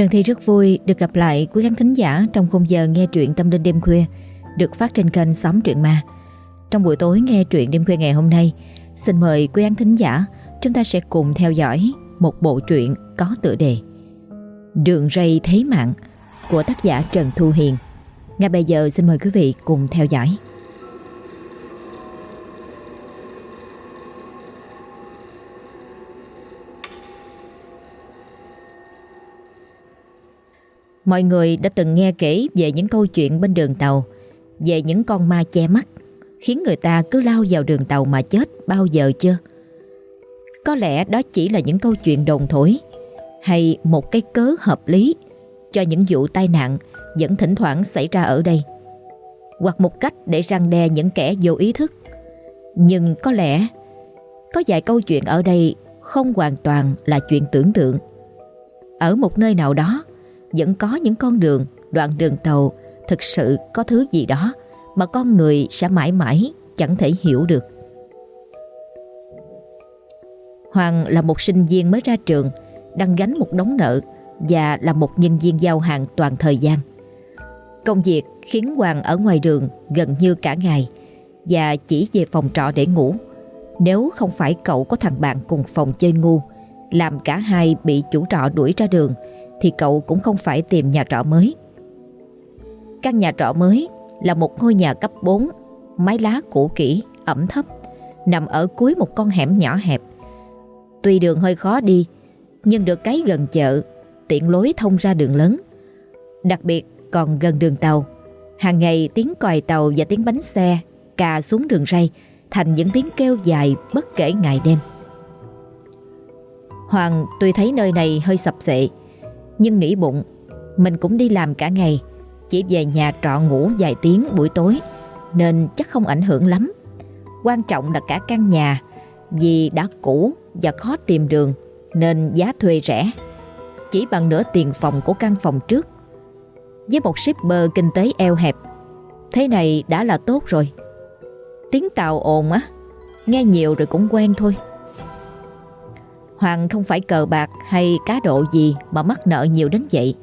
Trần Thi rất vui được gặp lại quý khán thính giả trong khung giờ nghe truyện tâm linh đêm khuya được phát trên kênh Xóm Truyện Ma. Trong buổi tối nghe truyện đêm khuya ngày hôm nay, xin mời quý khán thính giả chúng ta sẽ cùng theo dõi một bộ truyện có tựa đề Đường ray thế mạng của tác giả Trần Thu Hiền. Ngay bây giờ xin mời quý vị cùng theo dõi. Mọi người đã từng nghe kể về những câu chuyện bên đường tàu, về những con ma che mắt, khiến người ta cứ lao vào đường tàu mà chết bao giờ chưa? Có lẽ đó chỉ là những câu chuyện đồn thổi, hay một cái cớ hợp lý cho những vụ tai nạn vẫn thỉnh thoảng xảy ra ở đây. Hoặc một cách để răng đe những kẻ vô ý thức. Nhưng có lẽ có vài câu chuyện ở đây không hoàn toàn là chuyện tưởng tượng. Ở một nơi nào đó, vẫn có những con đường, đoạn đường tàu thực sự có thứ gì đó mà con người sẽ mãi mãi chẳng thể hiểu được. Hoàng là một sinh viên mới ra trường, đang gánh một đống nợ và là một nhân viên giao hàng toàn thời gian. Công việc khiến Hoàng ở ngoài đường gần như cả ngày và chỉ về phòng trọ để ngủ. Nếu không phải cậu có thằng bạn cùng phòng chơi ngu, làm cả hai bị chủ trọ đuổi ra đường thì cậu cũng không phải tìm nhà trọ mới. Căn nhà trọ mới là một ngôi nhà cấp 4, mái lá cũ kỹ, ẩm thấp, nằm ở cuối một con hẻm nhỏ hẹp. Tuy đường hơi khó đi, nhưng được cái gần chợ, tiện lối thông ra đường lớn. Đặc biệt còn gần đường tàu, hàng ngày tiếng còi tàu và tiếng bánh xe cà xuống đường ray thành những tiếng kêu dài bất kể ngày đêm. Hoàng tuy thấy nơi này hơi sập sệ, nhưng nghĩ bụng mình cũng đi làm cả ngày, chỉ về nhà trọ ngủ vài tiếng buổi tối nên chắc không ảnh hưởng lắm. Quan trọng là cả căn nhà vì đã cũ và khó tìm đường nên giá thuê rẻ, chỉ bằng nửa tiền phòng của căn phòng trước. Với một shipper kinh tế eo hẹp, thế này đã là tốt rồi. Tiếng tàu ồn á, nghe nhiều rồi cũng quen thôi. Hoàng không phải cờ bạc hay cá độ gì mà mắc nợ nhiều đến vậy.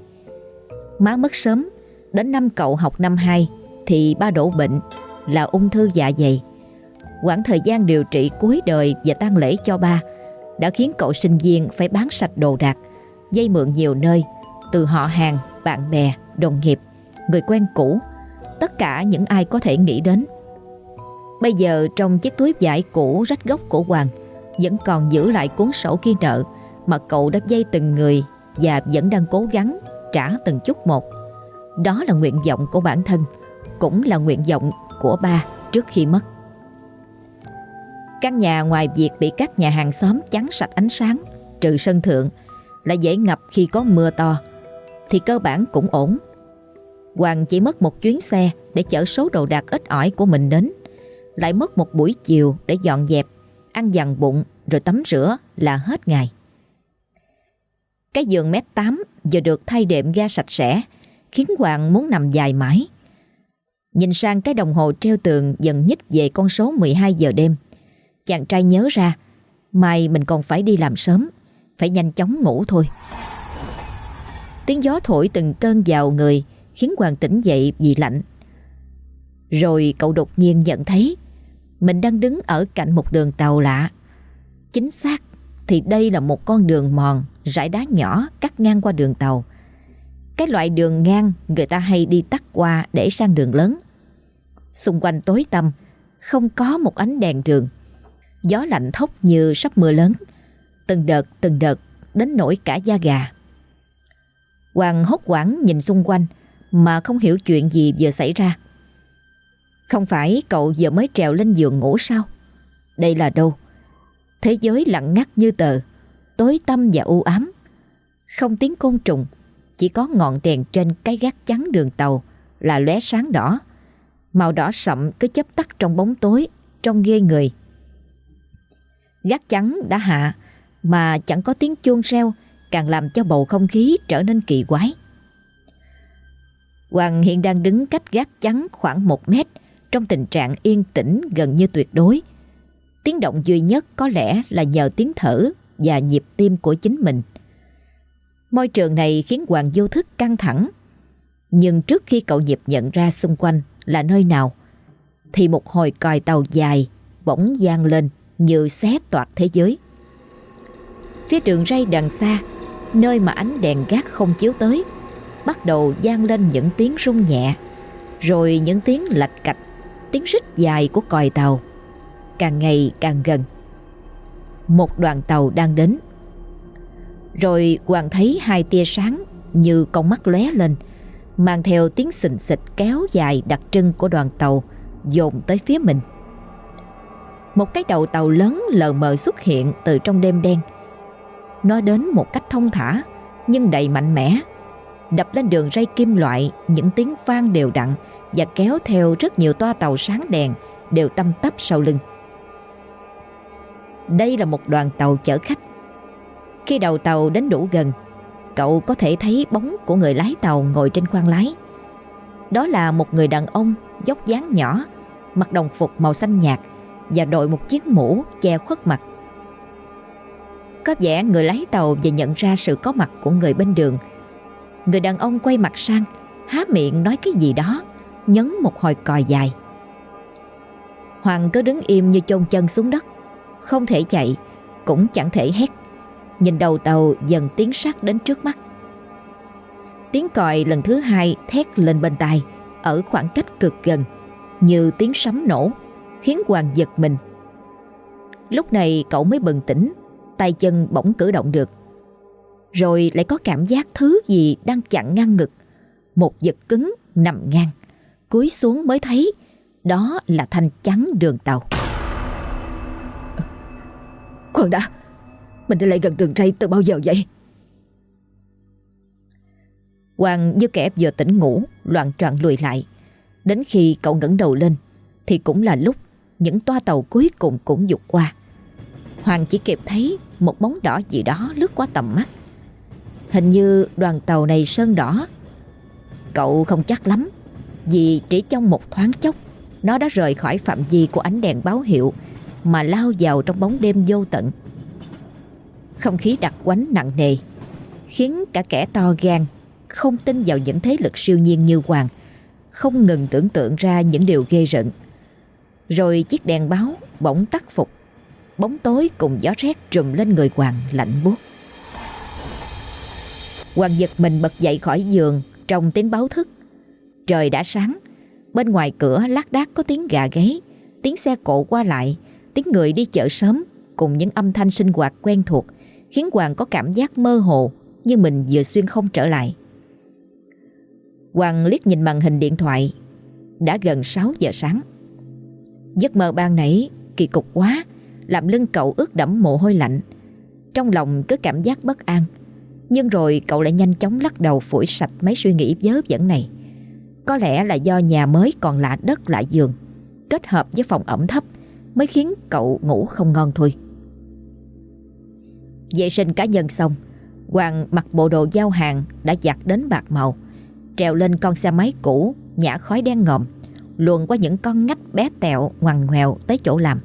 Má mất sớm, đến năm cậu học năm 2 thì ba đổ bệnh là ung thư dạ dày. Quãng thời gian điều trị cuối đời và tang lễ cho ba đã khiến cậu sinh viên phải bán sạch đồ đạc, dây mượn nhiều nơi, từ họ hàng, bạn bè, đồng nghiệp, người quen cũ, tất cả những ai có thể nghĩ đến. Bây giờ trong chiếc túi vải cũ rách gốc của Hoàng, vẫn còn giữ lại cuốn sổ ghi nợ mà cậu đã dây từng người và vẫn đang cố gắng trả từng chút một. Đó là nguyện vọng của bản thân, cũng là nguyện vọng của ba trước khi mất. Căn nhà ngoài việc bị các nhà hàng xóm chắn sạch ánh sáng, trừ sân thượng, là dễ ngập khi có mưa to, thì cơ bản cũng ổn. Hoàng chỉ mất một chuyến xe để chở số đồ đạc ít ỏi của mình đến, lại mất một buổi chiều để dọn dẹp ăn dằn bụng rồi tắm rửa là hết ngày. Cái giường mét 8 giờ được thay đệm ga sạch sẽ, khiến Hoàng muốn nằm dài mãi. Nhìn sang cái đồng hồ treo tường dần nhích về con số 12 giờ đêm. Chàng trai nhớ ra, mai mình còn phải đi làm sớm, phải nhanh chóng ngủ thôi. Tiếng gió thổi từng cơn vào người khiến Hoàng tỉnh dậy vì lạnh. Rồi cậu đột nhiên nhận thấy mình đang đứng ở cạnh một đường tàu lạ. Chính xác thì đây là một con đường mòn, rải đá nhỏ cắt ngang qua đường tàu. Cái loại đường ngang người ta hay đi tắt qua để sang đường lớn. Xung quanh tối tăm, không có một ánh đèn đường. Gió lạnh thốc như sắp mưa lớn. Từng đợt từng đợt đến nổi cả da gà. Hoàng hốt quảng nhìn xung quanh mà không hiểu chuyện gì vừa xảy ra. Không phải cậu vừa mới trèo lên giường ngủ sao? Đây là đâu? Thế giới lặng ngắt như tờ, tối tăm và u ám. Không tiếng côn trùng, chỉ có ngọn đèn trên cái gác trắng đường tàu là lóe sáng đỏ. Màu đỏ sậm cứ chấp tắt trong bóng tối, trong ghê người. Gác trắng đã hạ, mà chẳng có tiếng chuông reo, càng làm cho bầu không khí trở nên kỳ quái. Hoàng hiện đang đứng cách gác trắng khoảng một mét, trong tình trạng yên tĩnh gần như tuyệt đối. Tiếng động duy nhất có lẽ là nhờ tiếng thở và nhịp tim của chính mình. Môi trường này khiến Hoàng vô thức căng thẳng. Nhưng trước khi cậu nhịp nhận ra xung quanh là nơi nào, thì một hồi còi tàu dài bỗng gian lên như xé toạc thế giới. Phía đường ray đằng xa, nơi mà ánh đèn gác không chiếu tới, bắt đầu gian lên những tiếng rung nhẹ, rồi những tiếng lạch cạch, tiếng rít dài của còi tàu, càng ngày càng gần. Một đoàn tàu đang đến. Rồi Hoàng thấy hai tia sáng như con mắt lóe lên, mang theo tiếng xình xịch kéo dài đặc trưng của đoàn tàu dồn tới phía mình. Một cái đầu tàu lớn lờ mờ xuất hiện từ trong đêm đen. Nó đến một cách thông thả nhưng đầy mạnh mẽ, đập lên đường ray kim loại những tiếng vang đều đặn và kéo theo rất nhiều toa tàu sáng đèn đều tăm tắp sau lưng. Đây là một đoàn tàu chở khách. Khi đầu tàu đến đủ gần, cậu có thể thấy bóng của người lái tàu ngồi trên khoang lái. Đó là một người đàn ông dốc dáng nhỏ, mặc đồng phục màu xanh nhạt và đội một chiếc mũ che khuất mặt. Có vẻ người lái tàu và nhận ra sự có mặt của người bên đường. Người đàn ông quay mặt sang, há miệng nói cái gì đó, nhấn một hồi còi dài. Hoàng cứ đứng im như chôn chân xuống đất, không thể chạy, cũng chẳng thể hét. Nhìn đầu tàu dần tiến sát đến trước mắt. Tiếng còi lần thứ hai thét lên bên tai, ở khoảng cách cực gần, như tiếng sấm nổ khiến Hoàng giật mình. Lúc này cậu mới bừng tỉnh, tay chân bỗng cử động được. Rồi lại có cảm giác thứ gì đang chặn ngang ngực. Một vật cứng nằm ngang. Cúi xuống mới thấy đó là thanh chắn đường tàu. Khoan đã, mình đã lại gần đường ray từ bao giờ vậy? Hoàng như kẻ vừa tỉnh ngủ, loạn troạn lùi lại. Đến khi cậu ngẩng đầu lên, thì cũng là lúc những toa tàu cuối cùng cũng dục qua. Hoàng chỉ kịp thấy một bóng đỏ gì đó lướt qua tầm mắt. Hình như đoàn tàu này sơn đỏ. Cậu không chắc lắm, vì chỉ trong một thoáng chốc, nó đã rời khỏi phạm vi của ánh đèn báo hiệu mà lao vào trong bóng đêm vô tận. Không khí đặc quánh nặng nề, khiến cả kẻ to gan không tin vào những thế lực siêu nhiên như Hoàng, không ngừng tưởng tượng ra những điều ghê rợn. Rồi chiếc đèn báo bỗng tắt phục Bóng tối cùng gió rét trùm lên người Hoàng lạnh buốt Hoàng giật mình bật dậy khỏi giường Trong tiếng báo thức Trời đã sáng. Bên ngoài cửa lác đác có tiếng gà gáy, Tiếng xe cộ qua lại, Tiếng người đi chợ sớm Cùng những âm thanh sinh hoạt quen thuộc, Khiến Hoàng có cảm giác mơ hồ Như mình vừa xuyên không trở lại. Hoàng liếc nhìn màn hình điện thoại, Đã gần 6 giờ sáng. Giấc mơ ban nãy kỳ cục quá, Làm lưng cậu ướt đẫm mồ hôi lạnh. Trong lòng cứ cảm giác bất an, Nhưng rồi cậu lại nhanh chóng lắc đầu phủi sạch mấy suy nghĩ vớ vẩn này. Có lẽ là do nhà mới còn lạ đất lạ giường Kết hợp với phòng ẩm thấp Mới khiến cậu ngủ không ngon thôi Vệ sinh cá nhân xong Hoàng mặc bộ đồ giao hàng đã giặt đến bạc màu Trèo lên con xe máy cũ Nhả khói đen ngòm luồn qua những con ngách bé tẹo ngoằn ngoèo tới chỗ làm.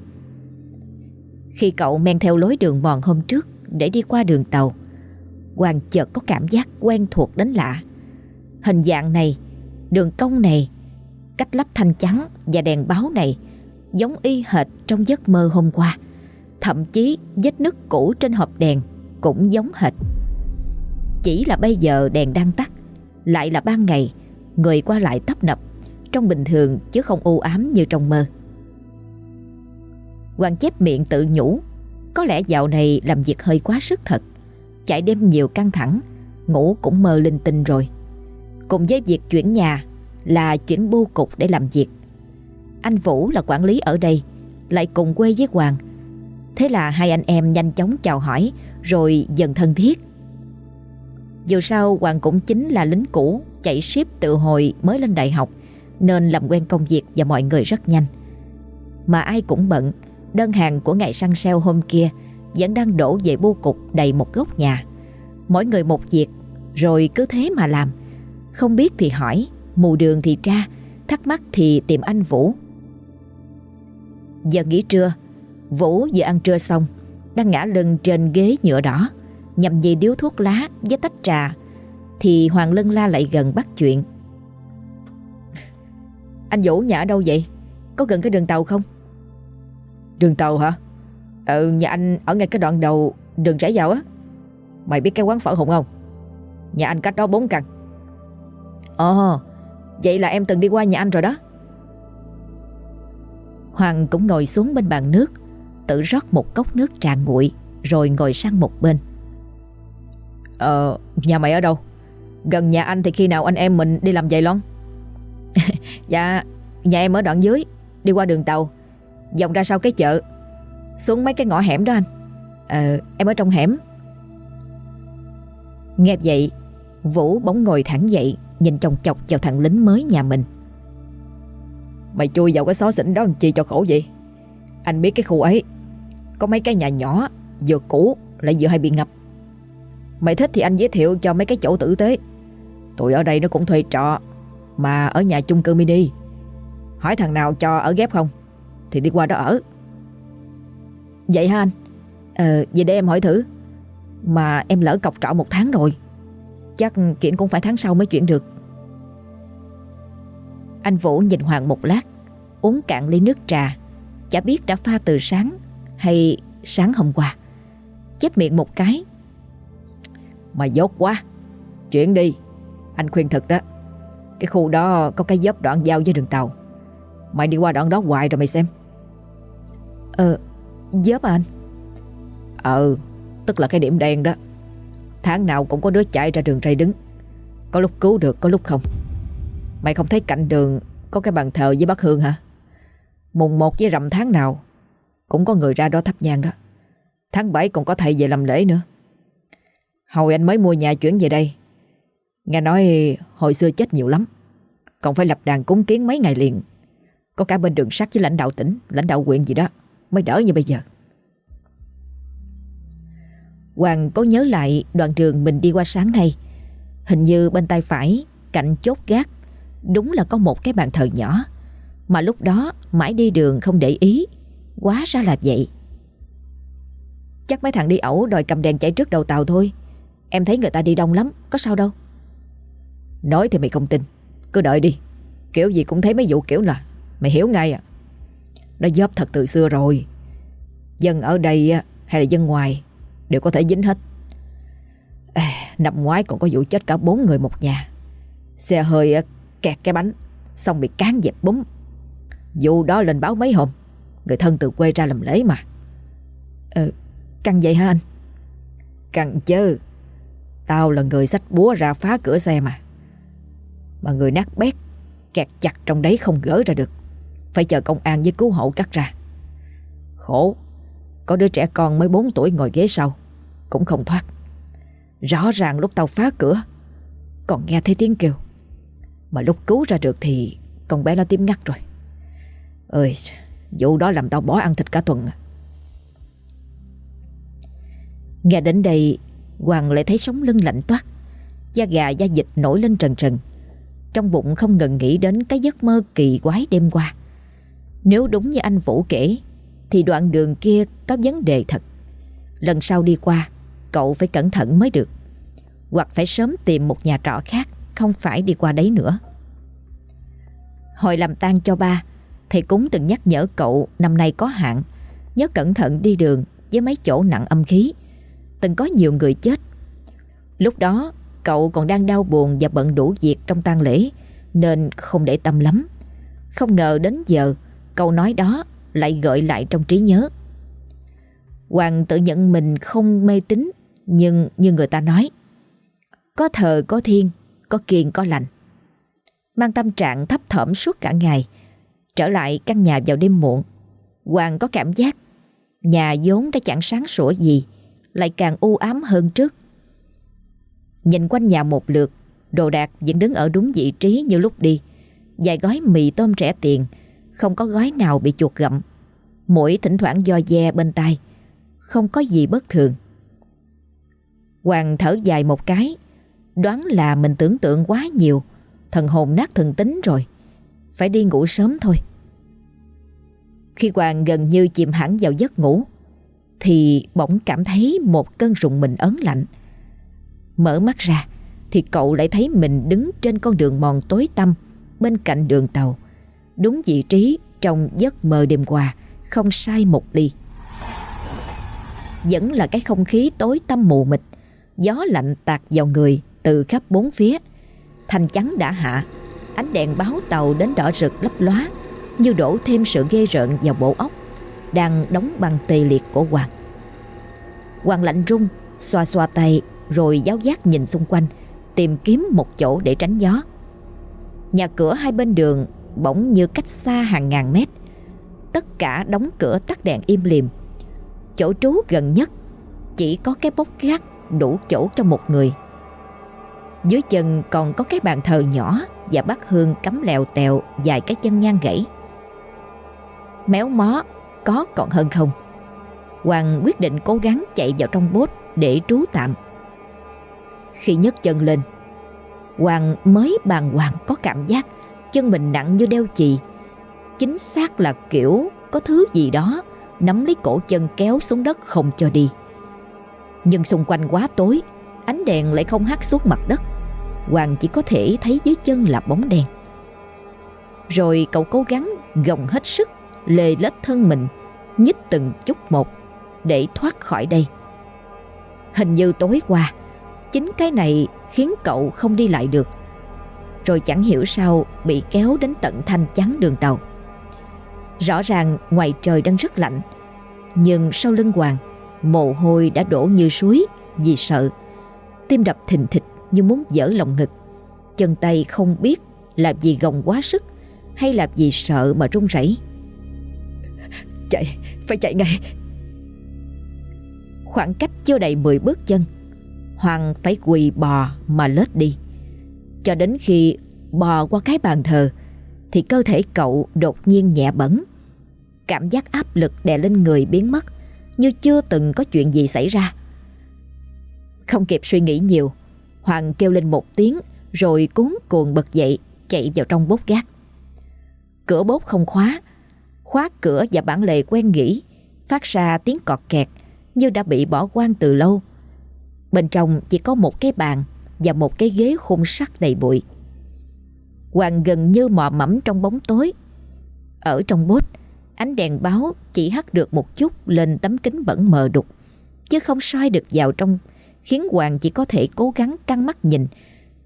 Khi cậu men theo lối đường mòn hôm trước để đi qua đường tàu, Hoàng chợt có cảm giác quen thuộc đến lạ. Hình dạng này, đường cong này, cách lắp thanh chắn và đèn báo này giống y hệt trong giấc mơ hôm qua. Thậm chí vết nứt cũ trên hộp đèn cũng giống hệt. Chỉ là bây giờ đèn đang tắt, lại là ban ngày, người qua lại tấp nập trong bình thường chứ không u ám như trong mơ. Hoàng chép miệng tự nhủ, có lẽ dạo này làm việc hơi quá sức thật. Chạy đêm nhiều căng thẳng, ngủ cũng mơ linh tinh rồi. Cùng với việc chuyển nhà là chuyển bưu cục để làm việc. Anh Vũ là quản lý ở đây, lại cùng quê với Hoàng. Thế là hai anh em nhanh chóng chào hỏi rồi dần thân thiết. Dù sao Hoàng cũng chính là lính cũ chạy ship tự hồi mới lên đại học nên làm quen công việc và mọi người rất nhanh. Mà ai cũng bận, đơn hàng của ngày săn sale hôm kia vẫn đang đổ về bưu cục đầy một góc nhà. Mỗi người một việc, rồi cứ thế mà làm. Không biết thì hỏi, mù đường thì tra, thắc mắc thì tìm anh Vũ. Giờ nghỉ trưa, Vũ vừa ăn trưa xong, đang ngã lưng trên ghế nhựa đỏ, Nhằm về điếu thuốc lá với tách trà Thì Hoàng Lân la lại gần bắt chuyện. Anh Vũ nhà ở đâu vậy? Có gần cái đường tàu không? Đường tàu hả? Ừ nhà anh ở ngay cái đoạn đầu đường rẽ vào á. Mày biết cái quán phở hùng không? Nhà anh cách đó 4 căn. Ồ Vậy là em từng đi qua nhà anh rồi đó. Hoàng cũng ngồi xuống bên bàn nước, Tự rót một cốc nước trà nguội, Rồi ngồi sang một bên. Ờ Nhà mày ở đâu? Gần nhà anh thì khi nào anh em mình đi làm giày lon? Dạ Nhà em ở đoạn dưới, Đi qua đường tàu. Dòng ra sau cái chợ, Xuống mấy cái ngõ hẻm đó anh. Ờ em ở trong hẻm. Nghe vậy, Vũ bỗng ngồi thẳng dậy Nhìn chồng chọc vào thằng lính mới nhà mình. Mày chui vào cái xó xỉnh đó làm chi cho khổ vậy? Anh biết cái khu ấy, Có mấy cái nhà nhỏ, Vừa cũ, lại vừa hay bị ngập. Mày thích thì anh giới thiệu cho mấy cái chỗ tử tế. Tụi ở đây nó cũng thuê trọ, Mà ở nhà chung cư mini. Hỏi thằng nào cho ở ghép không? Thì đi qua đó ở. Vậy hả anh? Ờ vậy để em hỏi thử. Mà em lỡ cọc trọ một tháng rồi Chắc chuyện cũng phải tháng sau mới chuyển được. Anh Vũ nhìn Hoàng một lát Uống cạn ly nước trà. Chả biết đã pha từ sáng Hay sáng hôm qua. Chép miệng một cái. Mày dốt quá. Chuyển đi. Anh khuyên thật đó. Cái khu đó có cái dốc đoạn giao với đường tàu. Mày đi qua đoạn đó hoài rồi mày xem. Ờ Dớp à anh? Ờ Tức là cái điểm đen đó Tháng nào cũng có đứa chạy ra đường ray đứng. Có lúc cứu được, có lúc không. Mày không thấy cạnh đường Có cái bàn thờ với bác Hương hả? Mùng 1 với rằm tháng nào Cũng có người ra đó thắp nhang đó. Tháng 7 còn có thầy về làm lễ nữa. Hồi anh mới mua nhà chuyển về đây. Nghe nói hồi xưa chết nhiều lắm. Còn phải lập đàn cúng kiến mấy ngày liền. Có cả bên đường sắt với lãnh đạo tỉnh, Lãnh đạo huyện gì đó Mới đỡ như bây giờ. Hoàng có nhớ lại đoạn đường mình đi qua sáng nay. Hình như bên tay phải, Cạnh chốt gác, Đúng là có một cái bàn thờ nhỏ. Mà lúc đó mãi đi đường không để ý, Quá ra là vậy. Chắc mấy thằng đi ẩu đòi cầm đèn chạy trước đầu tàu thôi. Em thấy người ta đi đông lắm, Có sao đâu. Nói thì mày không tin, Cứ đợi đi. Kiểu gì cũng thấy mấy vụ kiểu là Mày hiểu ngay à. Nó dóp thật từ xưa rồi. Dân ở đây hay là dân ngoài Đều có thể dính hết. À, Năm ngoái còn có vụ chết cả bốn người một nhà. Xe hơi kẹt cái bánh Xong bị cán dẹp búng. Vụ đó lên báo mấy hôm Người thân từ quê ra làm lễ mà. Ờ Căng vậy hả anh? Căng chứ Tao là người xách búa ra phá cửa xe mà. Mà người nát bét Kẹt chặt trong đấy không gỡ ra được. Phải chờ công an với cứu hộ cắt ra. Khổ Có đứa trẻ con mới 4 tuổi ngồi ghế sau. Cũng không thoát. Rõ ràng lúc tao phá cửa, Còn nghe thấy tiếng kêu. Mà lúc cứu ra được thì Con bé nó tím ngắt rồi. Ơi Vụ đó làm tao bỏ ăn thịt cả tuần à. Nghe đến đây, Hoàng lại thấy sống lưng lạnh toát, Da gà da dịch nổi lên trần trần. Trong bụng không ngừng nghĩ đến cái giấc mơ kỳ quái đêm qua. Nếu đúng như anh Vũ kể, Thì đoạn đường kia có vấn đề thật. Lần sau đi qua Cậu phải cẩn thận mới được. Hoặc phải sớm tìm một nhà trọ khác, Không phải đi qua đấy nữa. Hồi làm tang cho ba, Thầy cúng từng nhắc nhở cậu Năm nay có hạn. Nhớ cẩn thận đi đường Với mấy chỗ nặng âm khí. Từng có nhiều người chết. Lúc đó, cậu còn đang đau buồn Và bận đủ việc trong tang lễ, Nên không để tâm lắm. Không ngờ đến giờ, Câu nói đó lại gợi lại trong trí nhớ. Hoàng tự nhận mình không mê tín nhưng như người ta nói, Có thờ, có thiên Có kiên có lành. Mang tâm trạng thấp thỏm suốt cả ngày, Trở lại căn nhà vào đêm muộn. Hoàng có cảm giác Nhà vốn đã chẳng sáng sủa gì, Lại càng u ám hơn trước. Nhìn quanh nhà một lượt, Đồ đạc vẫn đứng ở đúng vị trí như lúc đi. Vài gói mì tôm rẻ tiền, Không có gói nào bị chuột gặm. Mũi thỉnh thoảng do de bên tai, Không có gì bất thường. Hoàng thở dài một cái. Đoán là mình tưởng tượng quá nhiều. Thần hồn nát thần tính rồi. Phải đi ngủ sớm thôi. Khi Hoàng gần như chìm hẳn vào giấc ngủ, Thì bỗng cảm thấy một cơn rụng mình ớn lạnh. Mở mắt ra, Thì cậu lại thấy mình đứng trên con đường mòn tối tăm Bên cạnh đường tàu, Đúng vị trí trong giấc mơ đêm qua, Không sai một ly. Vẫn là cái không khí tối tăm mù mịt. Gió lạnh tạt vào người từ khắp bốn phía. Thành trắng đã hạ, Ánh đèn báo tàu đến đỏ rực lấp lóa, Như đổ thêm sự ghê rợn vào bộ óc, Đang đóng băng tê liệt của Hoàng. Hoàng lạnh rung Xoa xoa tay, Rồi giáo giác nhìn xung quanh, Tìm kiếm một chỗ để tránh gió. Nhà cửa hai bên đường Bỗng như cách xa hàng ngàn mét. Tất cả đóng cửa tắt đèn im lìm. Chỗ trú gần nhất Chỉ có cái bốc gác đủ chỗ cho một người dưới chân còn có cái bàn thờ nhỏ và bát hương cắm lèo tèo dài cái chân nhang gãy. Méo mó có còn hơn không? Hoàng quyết định cố gắng chạy vào trong bốt để trú tạm. Khi nhấc chân lên, Hoàng mới bàn hoàng có cảm giác chân mình nặng như đeo chì. Chính xác là kiểu có thứ gì đó nắm lấy cổ chân kéo xuống đất không cho đi. Nhưng xung quanh quá tối, ánh đèn lại không hắt xuống mặt đất. Hoàng chỉ có thể thấy dưới chân là bóng đen Rồi cậu cố gắng gồng hết sức Lê lết thân mình Nhích từng chút một Để thoát khỏi đây. Hình như tối qua Chính cái này khiến cậu không đi lại được. Rồi chẳng hiểu sao Bị kéo đến tận thanh chắn đường tàu. Rõ ràng ngoài trời đang rất lạnh Nhưng sau lưng Hoàng Mồ hôi đã đổ như suối Vì sợ Tim đập thình thịch như muốn dở lòng ngực. Chân tay không biết là vì gồng quá sức hay là vì sợ mà run rẩy. Chạy, phải chạy ngay. Khoảng cách chưa đầy 10 bước chân, Hoàng phải quỳ bò mà lết đi. Cho đến khi bò qua cái bàn thờ thì cơ thể cậu đột nhiên nhẹ bẩn. Cảm giác áp lực đè lên người biến mất như chưa từng có chuyện gì xảy ra. Không kịp suy nghĩ nhiều, Hoàng kêu lên một tiếng rồi cuốn cuồng bật dậy chạy vào trong bốt gác. Cửa bốt không khóa, khóa cửa và bản lề quen nghĩ phát ra tiếng cọt kẹt như đã bị bỏ quan từ lâu. Bên trong chỉ có một cái bàn và một cái ghế khung sắt đầy bụi. Hoàng gần như mò mẫm trong bóng tối. Ở trong bốt, ánh đèn báo chỉ hắt được một chút lên tấm kính bẩn mờ đục, chứ không soi được vào trong khiến Hoàng chỉ có thể cố gắng căng mắt nhìn,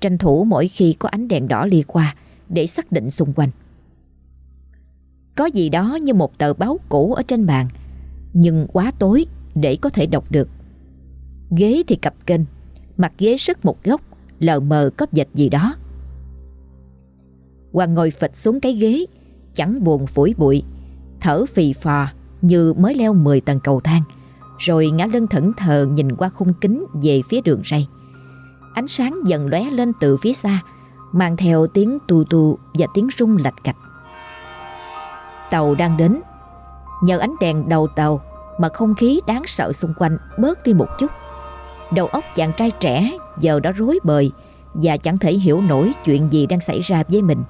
tranh thủ mỗi khi có ánh đèn đỏ lia qua để xác định xung quanh. Có gì đó như một tờ báo cũ ở trên bàn, nhưng quá tối để có thể đọc được. Ghế thì cặp kênh, mặt ghế sức một góc, lờ mờ có dịch gì đó. Hoàng ngồi phịch xuống cái ghế, chẳng buồn phủi bụi, thở phì phò như mới leo 10 tầng cầu thang rồi ngã lưng thẫn thờ nhìn qua khung kính về phía đường ray. Ánh sáng dần lóe lên từ phía xa, mang theo tiếng tù tù và tiếng rung lạch cạch. Tàu đang đến. Nhờ ánh đèn đầu tàu mà không khí đáng sợ xung quanh bớt đi một chút. Đầu óc chàng trai trẻ giờ đã rối bời và chẳng thể hiểu nổi chuyện gì đang xảy ra với mình.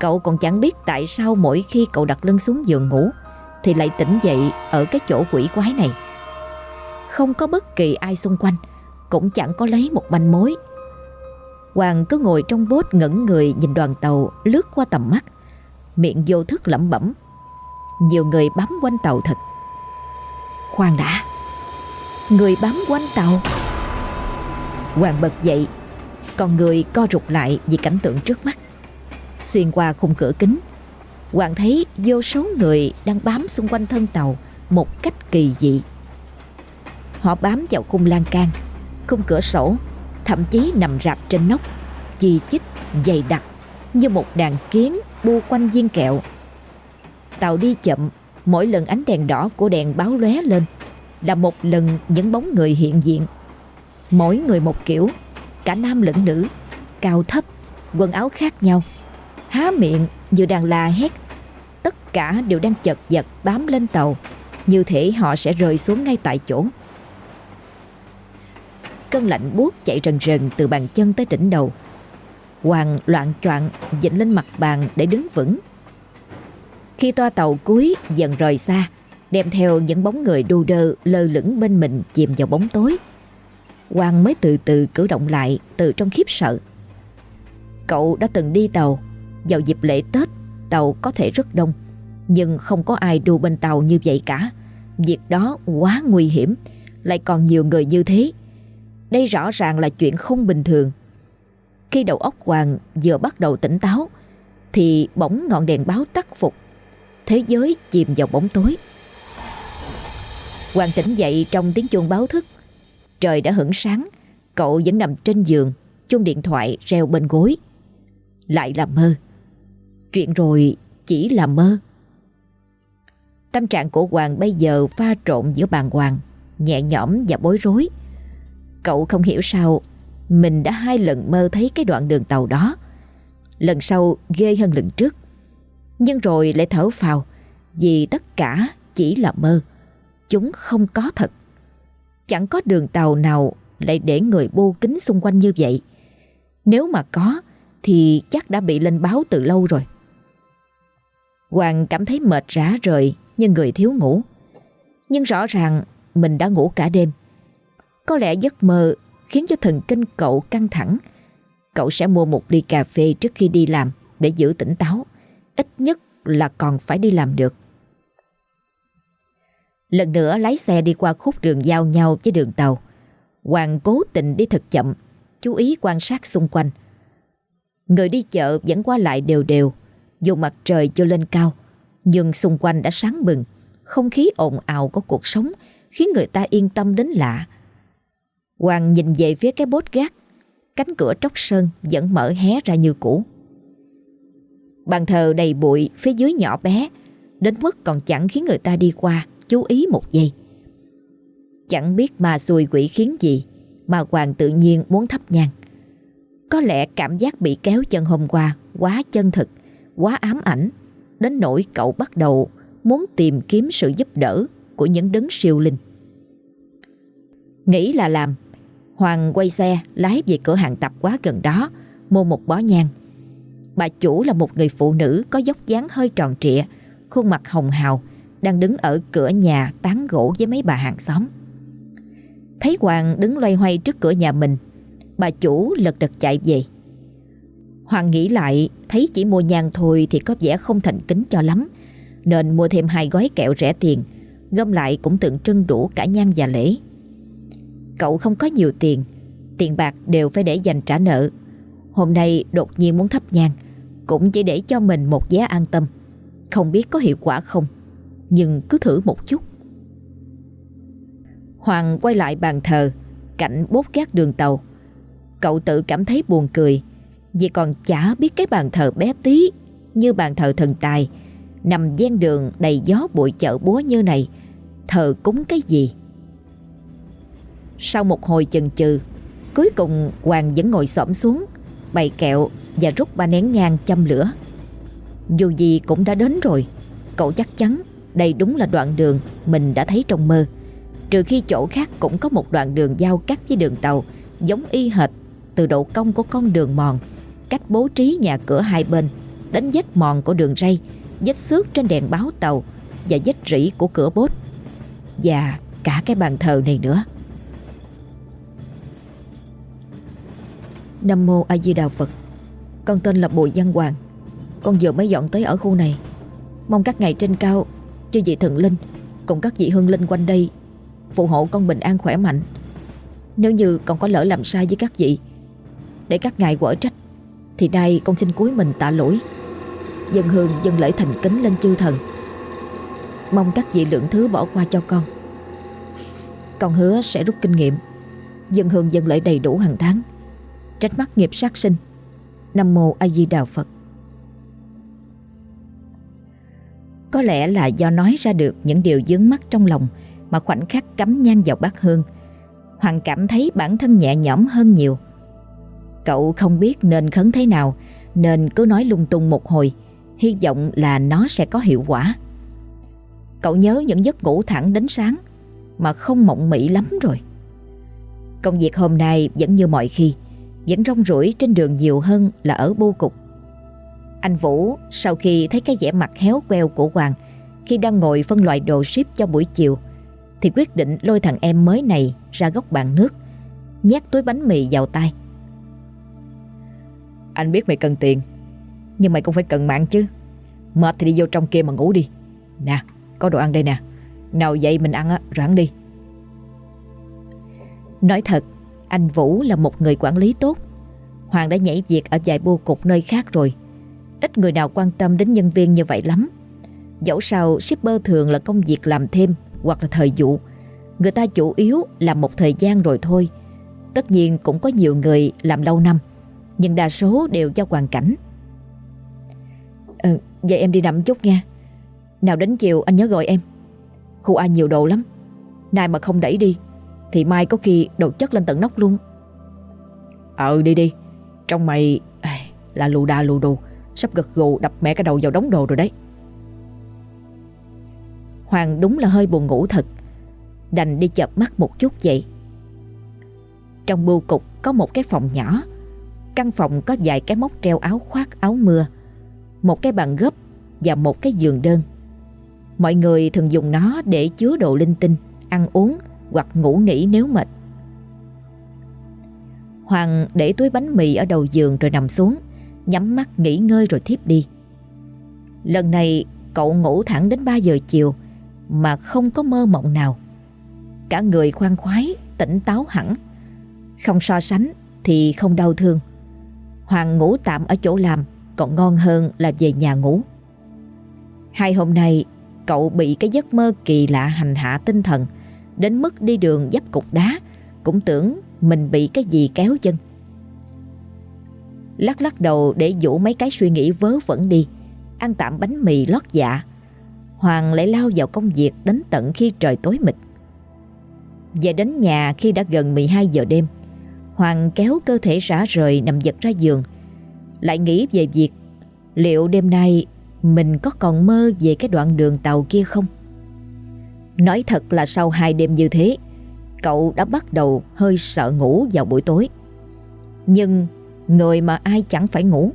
Cậu còn chẳng biết tại sao mỗi khi cậu đặt lưng xuống giường ngủ thì lại tỉnh dậy ở cái chỗ quỷ quái này. Không có bất kỳ ai xung quanh, cũng chẳng có lấy một manh mối. Hoàng cứ ngồi trong bốt ngẩn người nhìn đoàn tàu lướt qua tầm mắt, miệng vô thức lẩm bẩm. Nhiều người bám quanh tàu thật. Khoan đã, người bám quanh tàu. Hoàng bật dậy, còn người co rụt lại vì cảnh tượng trước mắt. Xuyên qua khung cửa kính, Hoàng thấy vô số người đang bám xung quanh thân tàu một cách kỳ dị. Họ bám vào khung lan can, khung cửa sổ, thậm chí nằm rạp trên nóc, chi chít, dày đặc như một đàn kiến bu quanh viên kẹo. Tàu đi chậm, mỗi lần ánh đèn đỏ của đèn báo lóe lên là một lần những bóng người hiện diện. Mỗi người một kiểu, cả nam lẫn nữ, cao thấp, quần áo khác nhau. Há miệng như đang la hét tất cả đều đang chật vật bám lên tàu, như thể họ sẽ rơi xuống ngay tại chỗ. Cơn lạnh buốt chạy rần rần từ bàn chân tới đỉnh đầu. Hoàng loạn choạng dịnh lên mặt bàn để đứng vững. Khi toa tàu cuối dần rời xa, Đem theo những bóng người đu đơ lơ lửng bên mình chìm vào bóng tối hoàng mới từ từ cử động lại từ trong khiếp sợ Cậu đã từng đi tàu vào dịp lễ Tết, Tàu có thể rất đông. Nhưng không có ai đua bên tàu như vậy cả. Việc đó quá nguy hiểm, Lại còn nhiều người như thế. Đây rõ ràng là chuyện không bình thường. Khi đầu óc Hoàng vừa bắt đầu tỉnh táo, Thì bỗng ngọn đèn báo tắt phục. Thế giới chìm vào bóng tối. Hoàng tỉnh dậy trong tiếng chuông báo thức. Trời đã hửng sáng, Cậu vẫn nằm trên giường, Chuông điện thoại reo bên gối. Lại là mơ. Chuyện rồi chỉ là mơ. Tâm trạng của Hoàng bây giờ pha trộn giữa bàng hoàng, Nhẹ nhõm và bối rối. Cậu không hiểu sao Mình đã hai lần mơ thấy cái đoạn đường tàu đó. Lần sau ghê hơn lần trước. Nhưng rồi lại thở phào Vì tất cả chỉ là mơ. Chúng không có thật. Chẳng có đường tàu nào lại để người bô kính xung quanh như vậy. Nếu mà có Thì chắc đã bị lên báo từ lâu rồi. Hoàng cảm thấy mệt rã rời Như người thiếu ngủ. Nhưng rõ ràng mình đã ngủ cả đêm. Có lẽ giấc mơ Khiến cho thần kinh cậu căng thẳng. Cậu sẽ mua một ly cà phê trước khi đi làm Để giữ tỉnh táo. Ít nhất là còn phải đi làm được. Lần nữa lái xe đi qua khúc đường giao nhau với đường tàu. Hoàng cố tình đi thật chậm, chú ý quan sát xung quanh. Người đi chợ vẫn qua lại đều đều, dù mặt trời chưa lên cao, nhưng xung quanh đã sáng bừng, không khí ồn ào của cuộc sống khiến người ta yên tâm đến lạ. Hoàng nhìn về phía cái bốt gác, cánh cửa tróc sơn vẫn mở hé ra như cũ. Bàn thờ đầy bụi phía dưới nhỏ bé, đến mức còn chẳng khiến người ta đi qua chú ý một giây. Chẳng biết mà xùi quỷ khiến gì mà Hoàng tự nhiên muốn thắp nhang. Có lẽ cảm giác bị kéo chân hôm qua quá chân thực, quá ám ảnh, đến nỗi cậu bắt đầu muốn tìm kiếm sự giúp đỡ của những đấng siêu linh. Nghĩ là làm, Hoàng quay xe lái về cửa hàng tạp quá gần đó, mua một bó nhang. Bà chủ là một người phụ nữ có dốc dáng hơi tròn trịa, khuôn mặt hồng hào, đang đứng ở cửa nhà tán gỗ với mấy bà hàng xóm. Thấy Hoàng đứng loay hoay trước cửa nhà mình, bà chủ lật đật chạy về. Hoàng nghĩ lại, thấy chỉ mua nhang thôi thì có vẻ không thành kính cho lắm, nên mua thêm hai gói kẹo rẻ tiền, gom lại cũng tượng trưng đủ cả nhang và lễ. Cậu không có nhiều tiền, tiền bạc đều phải để dành trả nợ. Hôm nay đột nhiên muốn thắp nhang, cũng chỉ để cho mình một giá an tâm. Không biết có hiệu quả không nhưng cứ thử một chút. Hoàng quay lại bàn thờ, cạnh bốt gác đường tàu. Cậu tự cảm thấy buồn cười, vì còn chả biết cái bàn thờ bé tí như bàn thờ thần tài, nằm gian đường đầy gió bụi chợ búa như này, thờ cúng cái gì. Sau một hồi chần chừ, cuối cùng Hoàng vẫn ngồi xổm xuống, bày kẹo và rút ba nén nhang châm lửa. Dù gì cũng đã đến rồi, cậu chắc chắn đây đúng là đoạn đường mình đã thấy trong mơ Trừ khi chỗ khác cũng có một đoạn đường giao cắt với đường tàu Giống y hệt từ độ cong của con đường mòn Cách bố trí nhà cửa hai bên Đến vết mòn của đường ray Vết xước trên đèn báo tàu Và vết rỉ của cửa bốt Và cả cái bàn thờ này nữa. Nam Mô A Di Đà Phật. Con tên là Bùi Văn Hoàng. Con vừa mới dọn tới ở khu này. Mong các ngày trên cao, Chư vị thần linh Cùng các vị hương linh quanh đây Phù hộ con bình an khỏe mạnh. Nếu như con có lỡ làm sai với các vị, Để các ngài quở trách. Thì nay con xin cúi mình tạ lỗi. Dân hương dân lễ thành kính lên chư thần. Mong các vị lượng thứ bỏ qua cho con. Con hứa sẽ rút kinh nghiệm. Dân hương dân lễ đầy đủ hàng tháng. Trách mắc nghiệp sát sinh. Nam Mô A Di Đà Phật. Có lẽ là do nói ra được những điều dướng mắt trong lòng mà khoảnh khắc cắm nhang vào bát hương. Hoàng cảm thấy bản thân nhẹ nhõm hơn nhiều. Cậu không biết nên khấn thế nào nên cứ nói lung tung một hồi, hy vọng là nó sẽ có hiệu quả. Cậu nhớ những giấc ngủ thẳng đến sáng mà không mộng mị lắm rồi. Công việc hôm nay vẫn như mọi khi, vẫn rong rủi trên đường nhiều hơn là ở bô cục. Anh Vũ sau khi thấy cái vẻ mặt héo queo của Hoàng khi đang ngồi phân loại đồ ship cho buổi chiều thì quyết định lôi thằng em mới này ra góc bàn nước, nhét túi bánh mì vào tay. Anh biết mày cần tiền, nhưng mày cũng phải cần mạng chứ. Mệt thì đi vô trong kia mà ngủ đi. Nè, có đồ ăn đây nè. Nào dậy mình ăn á, rồi ăn đi. Nói thật, anh Vũ là một người quản lý tốt. Hoàng đã nhảy việc ở vài bưu cục nơi khác rồi. Ít người nào quan tâm đến nhân viên như vậy lắm. Dẫu sao shipper thường là công việc làm thêm hoặc là thời vụ. Người ta chủ yếu làm một thời gian rồi thôi. Tất nhiên cũng có nhiều người làm lâu năm, nhưng đa số đều do hoàn cảnh. Ừ, vậy em đi nằm chút nha. Nào đến chiều anh nhớ gọi em. Khu A nhiều đồ lắm. Nay mà không đẩy đi thì mai có khi đồ chất lên tận nóc luôn. Ờ đi đi. Trong mày à, là lù đà lù đù, sắp gật gù đập mẹ cái đầu vào đống đồ rồi đấy. Hoàng đúng là hơi buồn ngủ thật Đành đi chập mắt một chút vậy Trong bưu cục có một cái phòng nhỏ Căn phòng có vài cái móc treo áo khoác áo mưa Một cái bàn gấp Và một cái giường đơn Mọi người thường dùng nó để chứa đồ linh tinh Ăn uống hoặc ngủ nghỉ nếu mệt Hoàng để túi bánh mì ở đầu giường rồi nằm xuống Nhắm mắt nghỉ ngơi rồi thiếp đi Lần này cậu ngủ thẳng đến 3 giờ chiều mà không có mơ mộng nào. Cả người khoan khoái, tỉnh táo hẳn. Không so sánh thì không đau thương. Hoàng ngủ tạm ở chỗ làm còn ngon hơn là về nhà ngủ. Hai hôm nay cậu bị cái giấc mơ kỳ lạ hành hạ tinh thần đến mức đi đường dấp cục đá cũng tưởng mình bị cái gì kéo chân. Lắc lắc đầu để dụ mấy cái suy nghĩ vớ vẩn đi ăn tạm bánh mì lót dạ Hoàng lại lao vào công việc đến tận khi trời tối mịt. Về đến nhà khi đã gần 12 giờ đêm, Hoàng kéo cơ thể rã rời nằm giật ra giường, lại nghĩ về việc liệu đêm nay mình có còn mơ về cái đoạn đường tàu kia không? Nói thật là sau hai đêm như thế, cậu đã bắt đầu hơi sợ ngủ vào buổi tối. Nhưng người mà ai chẳng phải ngủ.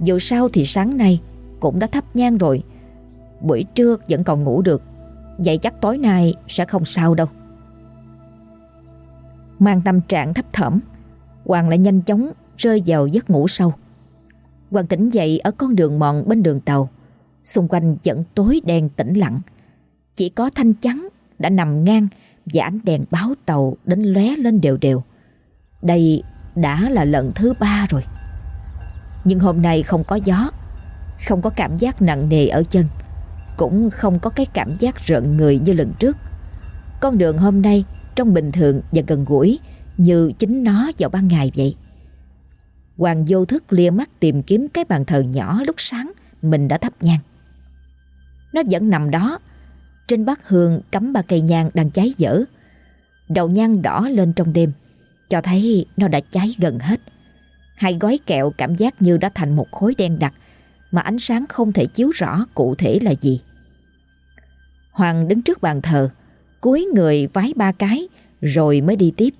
Dù sao thì sáng nay cũng đã thắp nhang rồi, buổi trưa vẫn còn ngủ được Vậy chắc tối nay sẽ không sao đâu Mang tâm trạng thấp thỏm. Hoàng lại nhanh chóng rơi vào giấc ngủ sâu. Hoàng tỉnh dậy ở con đường mòn bên đường tàu. Xung quanh vẫn tối đen tĩnh lặng. Chỉ có thanh trắng đã nằm ngang Và ánh đèn báo tàu đến lóe lên đều đều. Đây đã là lần thứ ba rồi. Nhưng hôm nay không có gió, Không có cảm giác nặng nề ở chân, cũng không có cái cảm giác rợn người như lần trước. Con đường hôm nay trong bình thường và gần gũi như chính nó vào ban ngày vậy. Hoàng vô thức lia mắt tìm kiếm cái bàn thờ nhỏ lúc sáng mình đã thắp nhang. Nó vẫn nằm đó, trên bát hương cắm ba cây nhang đang cháy dở. Đầu nhang đỏ lên trong đêm, cho thấy nó đã cháy gần hết. Hai gói kẹo cảm giác như đã thành một khối đen đặc mà ánh sáng không thể chiếu rõ cụ thể là gì. Hoàng đứng trước bàn thờ, cúi người vái ba cái rồi mới đi tiếp.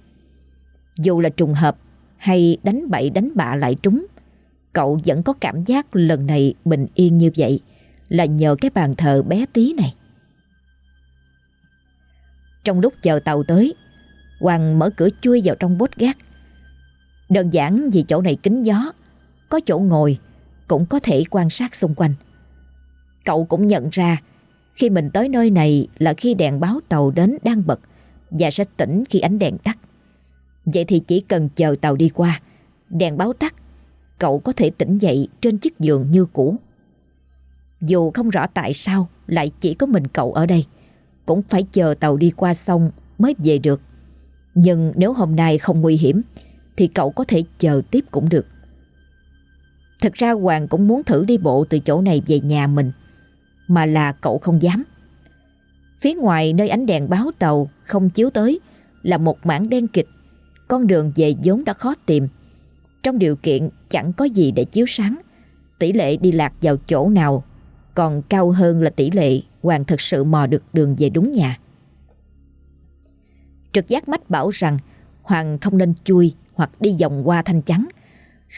Dù là trùng hợp hay đánh bậy đánh bạ lại trúng, cậu vẫn có cảm giác lần này bình yên như vậy là nhờ cái bàn thờ bé tí này. Trong lúc chờ tàu tới, Hoàng mở cửa chui vào trong bốt gác. Đơn giản vì chỗ này kín gió, có chỗ ngồi cũng có thể quan sát xung quanh. Cậu cũng nhận ra khi mình tới nơi này là khi đèn báo tàu đến đang bật và sẽ tỉnh khi ánh đèn tắt. Vậy thì chỉ cần chờ tàu đi qua, đèn báo tắt, cậu có thể tỉnh dậy trên chiếc giường như cũ. Dù không rõ tại sao lại chỉ có mình cậu ở đây, cũng phải chờ tàu đi qua xong mới về được. Nhưng nếu hôm nay không nguy hiểm, thì cậu có thể chờ tiếp cũng được. Thật ra Hoàng cũng muốn thử đi bộ từ chỗ này về nhà mình mà là cậu không dám. Phía ngoài nơi ánh đèn báo tàu không chiếu tới Là một mảng đen kịch. Con đường về vốn đã khó tìm. Trong điều kiện chẳng có gì để chiếu sáng. Tỷ lệ đi lạc vào chỗ nào Còn cao hơn là tỷ lệ Hoàng thực sự mò được đường về đúng nhà. Trực giác mách bảo rằng Hoàng không nên chui hoặc đi vòng qua thanh trắng,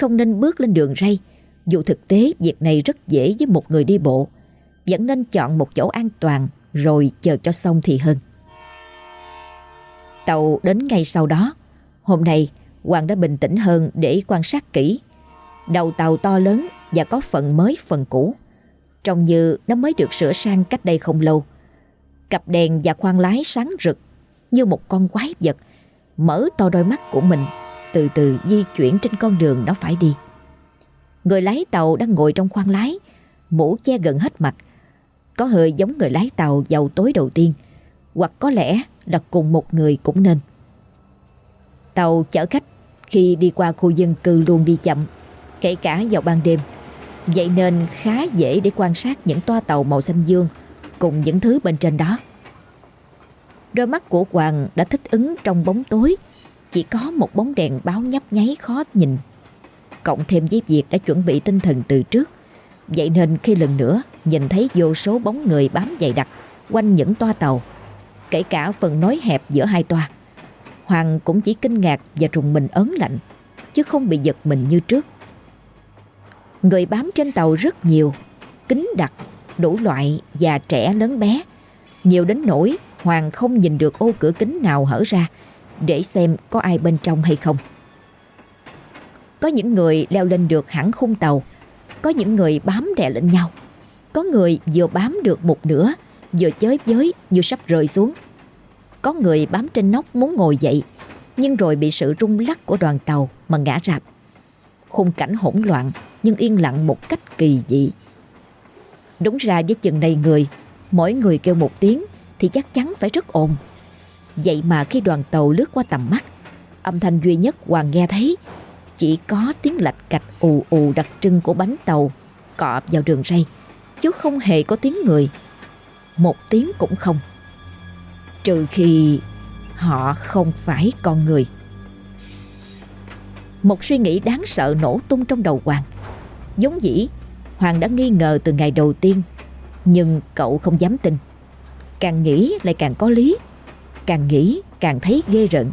Không nên bước lên đường ray. Dù thực tế, việc này rất dễ với một người đi bộ vẫn nên chọn một chỗ an toàn rồi chờ cho xong thì hơn. Tàu đến ngay sau đó. Hôm nay Hoàng đã bình tĩnh hơn để quan sát kỹ. Đầu tàu to lớn và có phần mới phần cũ. Trông như nó mới được sửa sang cách đây không lâu. Cặp đèn và khoang lái sáng rực như một con quái vật mở to đôi mắt của mình từ từ di chuyển trên con đường nó phải đi. Người lái tàu đang ngồi trong khoang lái, mũ che gần hết mặt. Có hơi giống người lái tàu giàu tối đầu tiên, hoặc có lẽ là cùng một người cũng nên. Tàu chở khách khi đi qua khu dân cư luôn đi chậm, kể cả vào ban đêm. Vậy nên khá dễ để quan sát những toa tàu màu xanh dương cùng những thứ bên trên đó. Đôi mắt của Hoàng đã thích ứng trong bóng tối, chỉ có một bóng đèn báo nhấp nháy khó nhìn. Cộng thêm với việc đã chuẩn bị tinh thần từ trước, vậy nên khi lần nữa nhìn thấy vô số bóng người bám dày đặc quanh những toa tàu, kể cả phần nối hẹp giữa hai toa. Hoàng cũng chỉ kinh ngạc và trùng mình ớn lạnh, chứ không bị giật mình như trước. Người bám trên tàu rất nhiều, kính đặc, đủ loại già trẻ lớn bé. Nhiều đến nỗi Hoàng không nhìn được ô cửa kính nào hở ra để xem có ai bên trong hay không. Có những người leo lên được hẳn khung tàu, có những người bám đè lên nhau. Có người vừa bám được một nửa, vừa chới giới, như sắp rơi xuống. Có người bám trên nóc muốn ngồi dậy, nhưng rồi bị sự rung lắc của đoàn tàu mà ngã rạp. Khung cảnh hỗn loạn nhưng yên lặng một cách kỳ dị. Đúng ra với chừng này người, mỗi người kêu một tiếng thì chắc chắn phải rất ồn. Vậy mà khi đoàn tàu lướt qua tầm mắt, âm thanh duy nhất Hoàng nghe thấy chỉ có tiếng lạch cạch ù ù đặc trưng của bánh tàu cọ vào đường ray, chứ không hề có tiếng người. Một tiếng cũng không. Trừ khi họ không phải con người. Một suy nghĩ đáng sợ nổ tung trong đầu Hoàng. Giống dĩ, Hoàng đã nghi ngờ từ ngày đầu tiên, nhưng cậu không dám tin. Càng nghĩ lại càng có lý Càng nghĩ càng thấy ghê rợn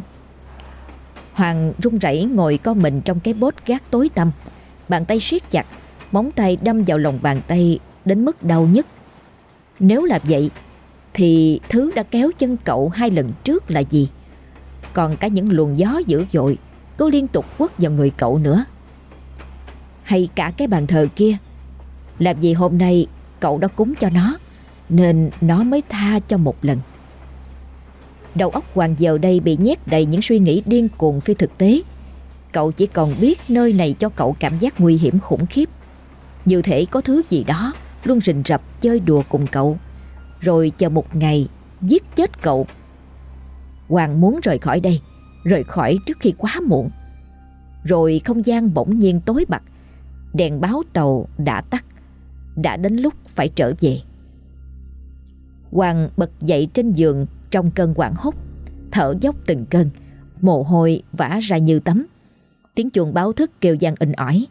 Hoàng run rẩy ngồi co mình trong cái bốt gác tối tăm. Bàn tay siết chặt, Móng tay đâm vào lòng bàn tay Đến mức đau nhất Nếu là vậy, Thì thứ đã kéo chân cậu hai lần trước là gì? Còn cả những luồng gió dữ dội Cứ liên tục quất vào người cậu nữa. Hay cả cái bàn thờ kia, Làm gì hôm nay cậu đã cúng cho nó, nên nó mới tha cho một lần. Đầu óc Hoàng giờ đây bị nhét đầy những suy nghĩ điên cuồng phi thực tế. Cậu chỉ còn biết nơi này cho cậu cảm giác nguy hiểm khủng khiếp. Như thể có thứ gì đó luôn rình rập chơi đùa cùng cậu. Rồi chờ một ngày, giết chết cậu. Hoàng muốn rời khỏi đây, Rời khỏi trước khi quá muộn. Rồi không gian bỗng nhiên tối bặt. Đèn báo tàu đã tắt, Đã đến lúc phải trở về. Hoàng bật dậy trên giường trong cơn quảng hốt, thở dốc từng cơn, mồ hôi vã ra như tấm. Tiếng chuông báo thức kêu gian in ỏi,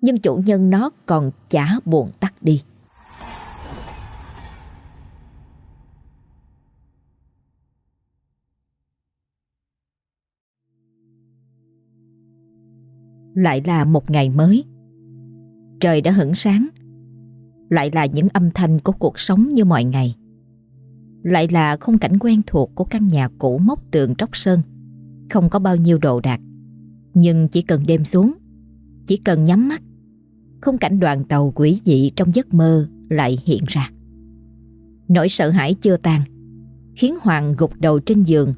nhưng chủ nhân nó còn chả buồn tắt đi. Lại là một ngày mới. Trời đã hửng sáng. Lại là những âm thanh của cuộc sống như mọi ngày. Lại là khung cảnh quen thuộc của căn nhà cũ mốc tường tróc sơn. Không có bao nhiêu đồ đạc Nhưng chỉ cần đêm xuống Chỉ cần nhắm mắt Khung cảnh đoàn tàu quỷ dị trong giấc mơ lại hiện ra. Nỗi sợ hãi chưa tan Khiến Hoàng gục đầu trên giường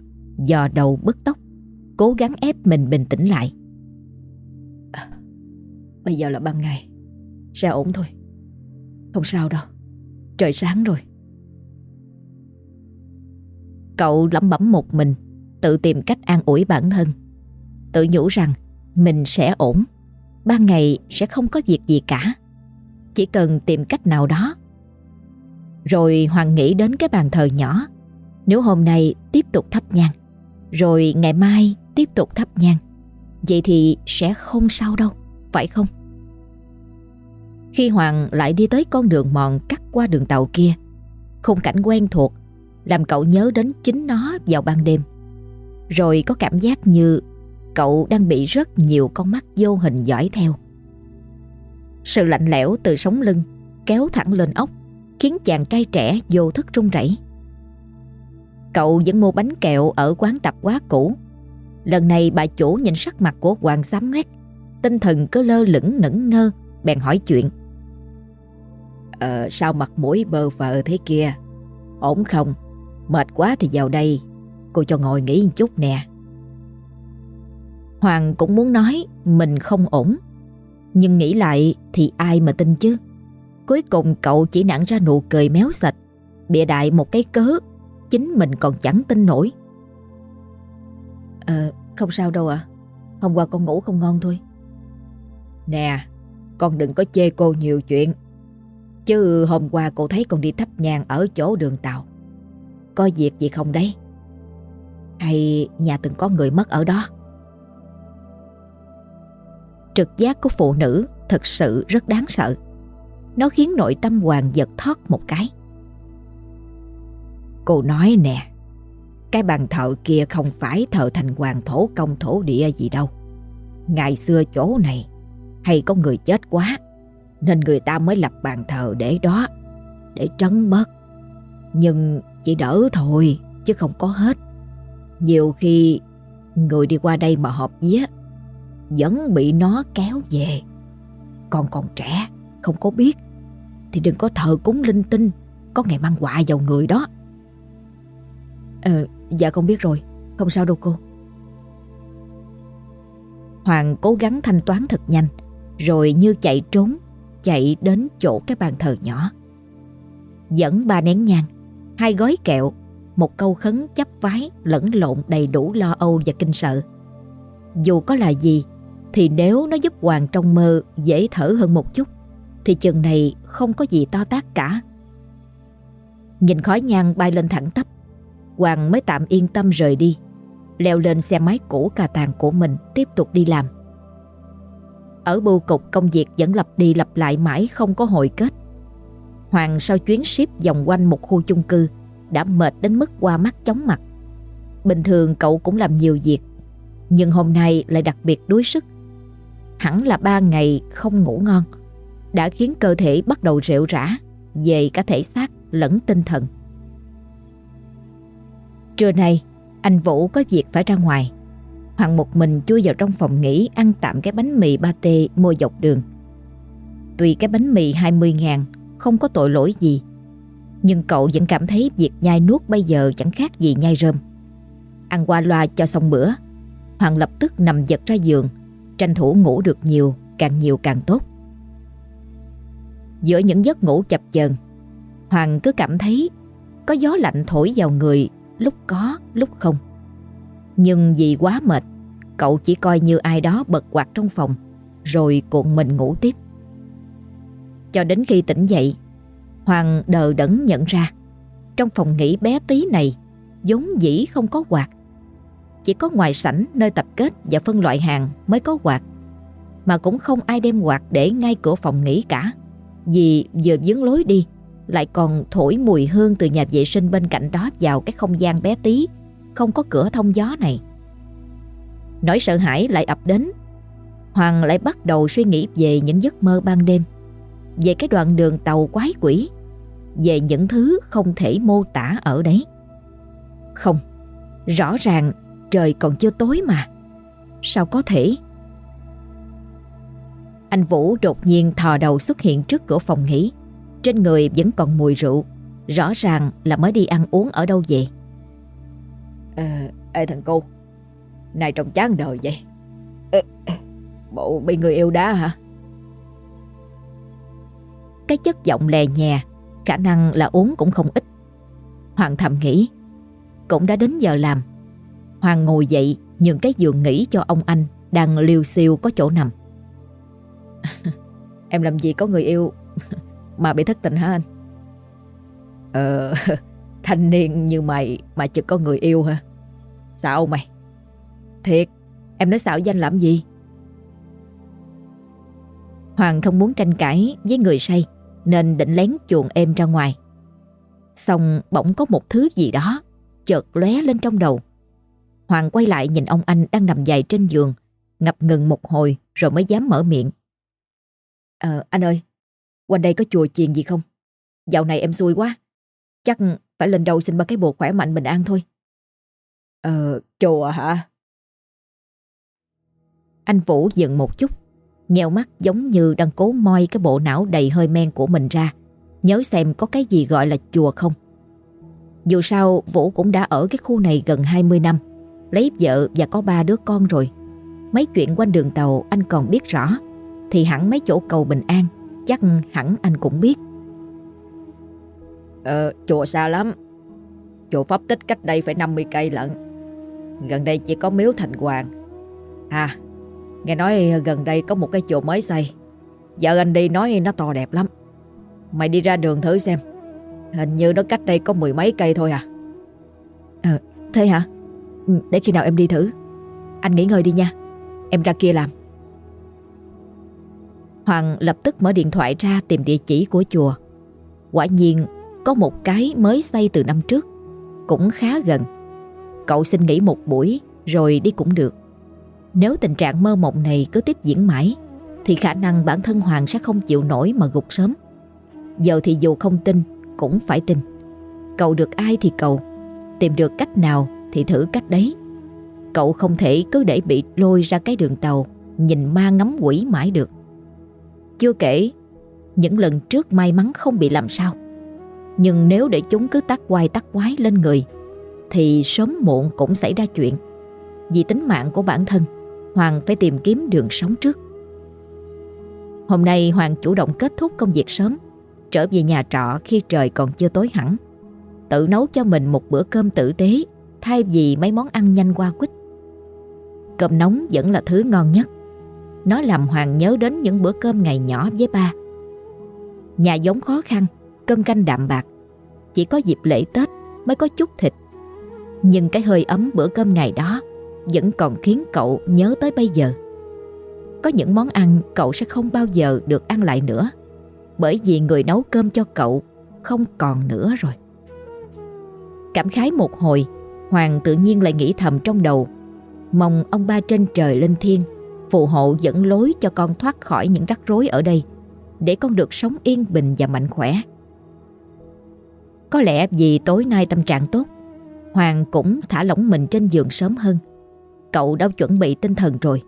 Dò đầu bứt tóc Cố gắng ép mình bình tĩnh lại. À, Bây giờ là ban ngày Sẽ ổn thôi. Không sao đâu Trời sáng rồi. Cậu lẩm bẩm một mình, tự tìm cách an ủi bản thân. Tự nhủ rằng mình sẽ ổn, ban ngày sẽ không có việc gì cả. Chỉ cần tìm cách nào đó. Rồi Hoàng nghĩ đến cái bàn thờ nhỏ. Nếu hôm nay tiếp tục thắp nhang, rồi ngày mai tiếp tục thắp nhang, vậy thì sẽ không sao đâu, phải không? Khi Hoàng lại đi tới con đường mòn cắt qua đường tàu kia, khung cảnh quen thuộc làm cậu nhớ đến chính nó vào ban đêm. Rồi có cảm giác như cậu đang bị rất nhiều con mắt vô hình dõi theo. Sự lạnh lẽo từ sống lưng kéo thẳng lên ốc, khiến chàng trai trẻ vô thức run rẩy. Cậu vẫn mua bánh kẹo ở quán tạp hóa cũ. Lần này bà chủ nhìn sắc mặt của Hoàng xám ngoét, tinh thần cứ lơ lửng ngẩn ngơ, bèn hỏi chuyện. Ờ, sao mặt mũi bơ phờ thế kia? Ổn không? Mệt quá thì vào đây, cô cho ngồi nghỉ một chút nè. Hoàng cũng muốn nói mình không ổn, nhưng nghĩ lại thì ai mà tin chứ? Cuối cùng cậu chỉ nặng ra nụ cười méo sạch, bịa đại một cái cớ, chính mình còn chẳng tin nổi. Ờ, không sao đâu ạ. Hôm qua con ngủ không ngon thôi. Nè, con đừng có chê cô nhiều chuyện. Chứ hôm qua cô thấy con đi thắp nhang ở chỗ đường tàu. Có việc gì không đấy? Hay nhà từng có người mất ở đó? Trực giác của phụ nữ thật sự rất đáng sợ. Nó khiến nội tâm Hoàng giật thoát một cái. Cô nói nè, cái bàn thờ kia không phải thờ thành hoàng thổ công thổ địa gì đâu. Ngày xưa chỗ này hay có người chết quá nên người ta mới lập bàn thờ để đó để trấn bớt. Nhưng chỉ đỡ thôi chứ không có hết. Nhiều khi người đi qua đây mà họp vía vẫn bị nó kéo về. Còn còn trẻ không có biết thì đừng có thờ cúng linh tinh có ngày mang họa vào người đó. Ờ, dạ con biết rồi, không sao đâu cô. Hoàng cố gắng thanh toán thật nhanh, rồi như chạy trốn, chạy đến chỗ cái bàn thờ nhỏ. Dẫn ba nén nhang, hai gói kẹo, một câu khấn chấp vái lẫn lộn đầy đủ lo âu và kinh sợ. Dù có là gì, thì nếu nó giúp Hoàng trong mơ dễ thở hơn một chút, thì chừng này không có gì to tác cả. Nhìn khói nhang bay lên thẳng tắp, Hoàng mới tạm yên tâm rời đi, leo lên xe máy cũ cà tàng của mình tiếp tục đi làm. Ở bưu cục công việc vẫn lặp đi lặp lại mãi không có hồi kết. Hoàng sau chuyến ship vòng quanh một khu chung cư đã mệt đến mức qua mắt chóng mặt. Bình thường cậu cũng làm nhiều việc, nhưng hôm nay lại đặc biệt đuối sức. Hẳn là ba ngày không ngủ ngon, đã khiến cơ thể bắt đầu rệu rã về cả thể xác lẫn tinh thần. Trưa nay, anh Vũ có việc phải ra ngoài. Hoàng một mình chui vào trong phòng nghỉ ăn tạm cái bánh mì ba tê mua dọc đường. Tuy cái bánh mì 20 ngàn không có tội lỗi gì, nhưng cậu vẫn cảm thấy việc nhai nuốt bây giờ chẳng khác gì nhai rơm. Ăn qua loa cho xong bữa, Hoàng lập tức nằm giật ra giường, tranh thủ ngủ được nhiều, càng nhiều càng tốt. Giữa những giấc ngủ chập chờn, Hoàng cứ cảm thấy có gió lạnh thổi vào người lúc có, lúc không. Nhưng vì quá mệt, cậu chỉ coi như ai đó bật quạt trong phòng, rồi cuộn mình ngủ tiếp. Cho đến khi tỉnh dậy, Hoàng đờ đẫn nhận ra, trong phòng nghỉ bé tí này, vốn dĩ không có quạt. Chỉ có ngoài sảnh nơi tập kết và phân loại hàng mới có quạt, mà cũng không ai đem quạt để ngay cửa phòng nghỉ cả, vì vừa dướng lối đi, lại còn thổi mùi hương từ nhà vệ sinh bên cạnh đó vào cái không gian bé tí, không có cửa thông gió này. Nỗi sợ hãi lại ập đến. Hoàng lại bắt đầu suy nghĩ về những giấc mơ ban đêm, về cái đoạn đường tàu quái quỷ, về những thứ không thể mô tả ở đấy. Không, rõ ràng trời còn chưa tối mà. Sao có thể? Anh Vũ đột nhiên thò đầu xuất hiện trước cửa phòng nghỉ. Trên người vẫn còn mùi rượu Rõ ràng là mới đi ăn uống ở đâu vậy Ờ, ê thằng cô Này trông chán đời vậy ờ, Bộ bị người yêu đá hả cái chất giọng lè nhè Khả năng là uống cũng không ít Hoàng thầm nghĩ Cũng đã đến giờ làm Hoàng ngồi dậy nhường cái giường nghỉ cho ông anh Đang liêu siêu có chỗ nằm Em làm gì có người yêu mà bị thất tình hả anh? Ờ, thanh niên như mày mà chưa có người yêu hả? Sao mày? Thiệt, em nói xạo danh làm gì? Hoàng không muốn tranh cãi với người say nên định lén chuồn em ra ngoài. Xong bỗng có một thứ gì đó chợt lóe lên trong đầu. Hoàng quay lại nhìn ông anh đang nằm dài trên giường, ngập ngừng một hồi rồi mới dám mở miệng. Ờ, anh ơi, Quanh đây có chùa chiền gì không? Dạo này em xui quá. Chắc phải lên đầu xin ba cái bộ khỏe mạnh bình an thôi. Ờ, chùa hả? Anh Vũ dừng một chút, nheo mắt giống như đang cố moi cái bộ não đầy hơi men của mình ra, nhớ xem có cái gì gọi là chùa không. Dù sao Vũ cũng đã ở cái khu này gần 20 năm, lấy vợ và có ba đứa con rồi. Mấy chuyện quanh đường tàu anh còn biết rõ, thì hẳn mấy chỗ cầu Bình An, chắc hẳn anh cũng biết. Ờ, chùa xa lắm. Chùa Pháp Tích cách đây phải 50 cây lận. Gần đây chỉ có miếu Thành Hoàng. À, nghe nói gần đây có một cái chùa mới xây. Vợ anh đi nói nó to đẹp lắm. Mày đi ra đường thử xem. Hình như nó cách đây có mười mấy cây thôi à. Ờ, thế hả? Ừ, để khi nào em đi thử. Anh nghỉ ngơi đi nha. Em ra kia làm. Hoàng lập tức mở điện thoại ra tìm địa chỉ của chùa. Quả nhiên có một cái mới xây từ năm trước, cũng khá gần. Cậu xin nghỉ một buổi rồi đi cũng được. Nếu tình trạng mơ mộng này cứ tiếp diễn mãi, thì khả năng bản thân Hoàng sẽ không chịu nổi mà gục sớm. Giờ thì dù không tin, cũng phải tin. Cầu được ai thì cầu, tìm được cách nào thì thử cách đấy. Cậu không thể cứ để bị lôi ra cái đường tàu, nhìn ma ngắm quỷ mãi được. Chưa kể, những lần trước may mắn không bị làm sao. Nhưng nếu để chúng cứ tắt quay tắt quái lên người Thì sớm muộn cũng xảy ra chuyện Vì tính mạng của bản thân Hoàng phải tìm kiếm đường sống trước. Hôm nay Hoàng chủ động kết thúc công việc sớm, Trở về nhà trọ khi trời còn chưa tối hẳn. Tự nấu cho mình một bữa cơm tử tế, Thay vì mấy món ăn nhanh qua quýt. Cơm nóng vẫn là thứ ngon nhất. Nó làm Hoàng nhớ đến những bữa cơm ngày nhỏ với ba. Nhà giống khó khăn, cơm canh đạm bạc. Chỉ có dịp lễ Tết mới có chút thịt. Nhưng cái hơi ấm bữa cơm ngày đó vẫn còn khiến cậu nhớ tới bây giờ. Có những món ăn cậu sẽ không bao giờ được ăn lại nữa bởi vì người nấu cơm cho cậu không còn nữa rồi. Cảm khái một hồi, Hoàng tự nhiên lại nghĩ thầm trong đầu mong ông ba trên trời lên thiên phù hộ dẫn lối cho con thoát khỏi những rắc rối ở đây để con được sống yên bình và mạnh khỏe. Có lẽ vì tối nay tâm trạng tốt, Hoàng cũng thả lỏng mình trên giường sớm hơn. Cậu đã chuẩn bị tinh thần rồi,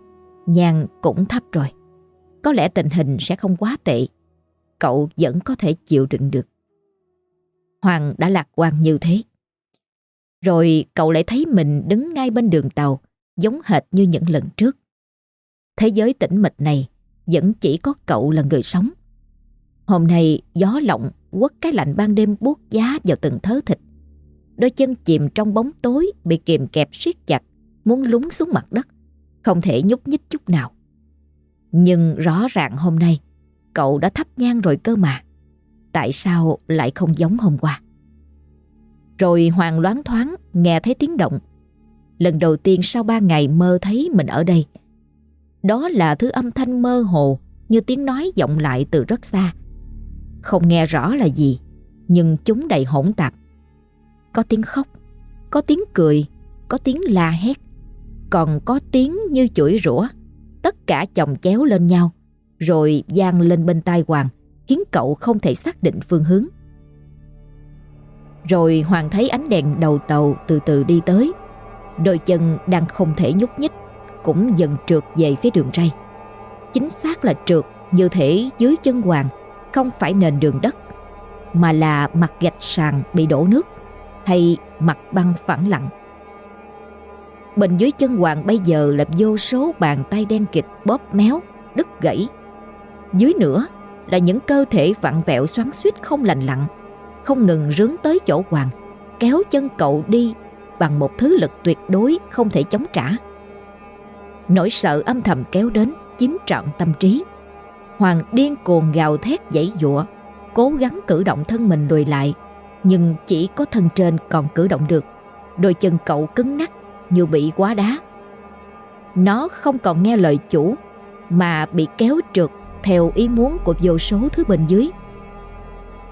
nhàn cũng thấp rồi. Có lẽ tình hình sẽ không quá tệ, cậu vẫn có thể chịu đựng được. Hoàng đã lạc quan như thế. Rồi cậu lại thấy mình đứng ngay bên đường tàu, giống hệt như những lần trước. Thế giới tĩnh mịch này vẫn chỉ có cậu là người sống. Hôm nay gió lộng quất cái lạnh ban đêm buốt giá vào từng thớ thịt. Đôi chân chìm trong bóng tối bị kìm kẹp siết chặt, muốn lún xuống mặt đất, không thể nhúc nhích chút nào. Nhưng rõ ràng hôm nay, cậu đã thắp nhang rồi cơ mà. Tại sao lại không giống hôm qua? Rồi Hoàng loáng thoáng nghe thấy tiếng động. Lần đầu tiên sau ba ngày mơ thấy mình ở đây. Đó là thứ âm thanh mơ hồ như tiếng nói vọng lại từ rất xa. Không nghe rõ là gì, nhưng chúng đầy hỗn tạp. Có tiếng khóc, có tiếng cười, có tiếng la hét, còn có tiếng như chuỗi rủa. Tất cả chồng chéo lên nhau, rồi giang lên bên tai Hoàng, khiến cậu không thể xác định phương hướng. Rồi Hoàng thấy ánh đèn đầu tàu từ từ đi tới. Đôi chân đang không thể nhúc nhích, cũng dần trượt về phía đường ray. Chính xác là trượt như thể dưới chân Hoàng không phải nền đường đất mà là mặt gạch sàn bị đổ nước hay mặt băng phẳng lặng. Bên dưới chân Hoàng bây giờ là vô số bàn tay đen kịch bóp méo, đứt gãy. Dưới nữa là những cơ thể vặn vẹo xoắn suýt không lành lặn, không ngừng rướng tới chỗ Hoàng, kéo chân cậu đi bằng một thứ lực tuyệt đối không thể chống trả. Nỗi sợ âm thầm kéo đến chiếm trọn tâm trí. Hoàng điên cuồng gào thét dãy dụa, cố gắng cử động thân mình lùi lại, nhưng chỉ có thân trên còn cử động được. Đôi chân cậu cứng ngắc như bị quá đá. Nó không còn nghe lời chủ mà bị kéo trượt theo ý muốn của vô số thứ bên dưới.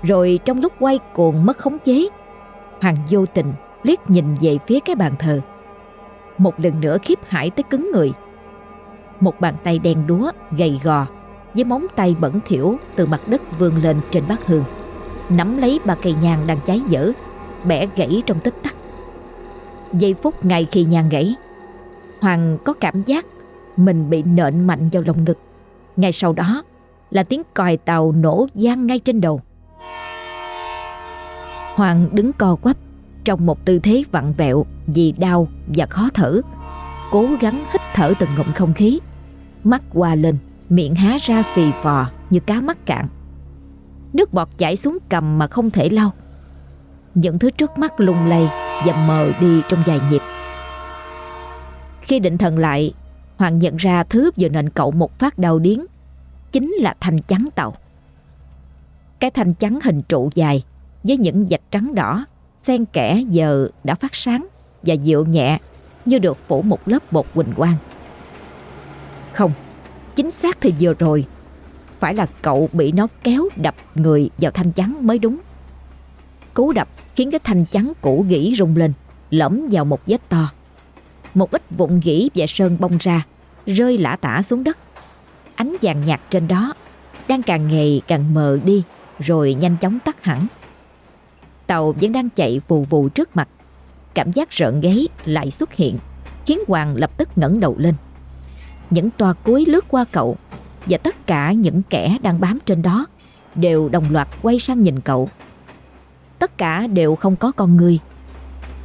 Rồi trong lúc quay cuồng mất khống chế, Hoàng vô tình liếc nhìn về phía cái bàn thờ. Một lần nữa khiếp hải tới cứng người. Một bàn tay đen đúa, gầy gò với móng tay bẩn thỉu từ mặt đất vươn lên trên bát hương. nắm lấy ba cây nhang đang cháy dở, bẻ gãy trong tích tắc. Giây phút ngay khi nhàn gãy, Hoàng có cảm giác mình bị nện mạnh vào lồng ngực. Ngay sau đó là tiếng còi tàu nổ gian ngay trên đầu. Hoàng đứng co quắp trong một tư thế vặn vẹo vì đau và khó thở. Cố gắng hít thở từng ngụm không khí. Mắt qua lên, miệng há ra phì phò như cá mắc cạn. Nước bọt chảy xuống cầm mà không thể lau. Những thứ trước mắt lung lay và mờ đi trong vài nhịp. Khi định thần lại, Hoàng nhận ra thứ vừa nện cậu một phát đau điếng chính là thanh chắn tàu. Cái thanh chắn hình trụ dài với những vạch trắng đỏ xen kẽ giờ đã phát sáng và dịu nhẹ như được phủ một lớp bột quỳnh quang. Không, chính xác thì vừa rồi phải là cậu bị nó kéo đập người vào thanh chắn mới đúng. Cú đập khiến cái thanh chắn cũ gỉ rung lên, lõm vào một vết to. Một ít vụn gỉ và sơn bong ra, rơi lả tả xuống đất. Ánh vàng nhạt trên đó đang càng ngày càng mờ đi rồi nhanh chóng tắt hẳn. Tàu vẫn đang chạy vù vù trước mặt. Cảm giác rợn gáy lại xuất hiện, khiến Hoàng lập tức ngẩng đầu lên. Những toa cuối lướt qua cậu và tất cả những kẻ đang bám trên đó đều đồng loạt quay sang nhìn cậu. Tất cả đều không có con người.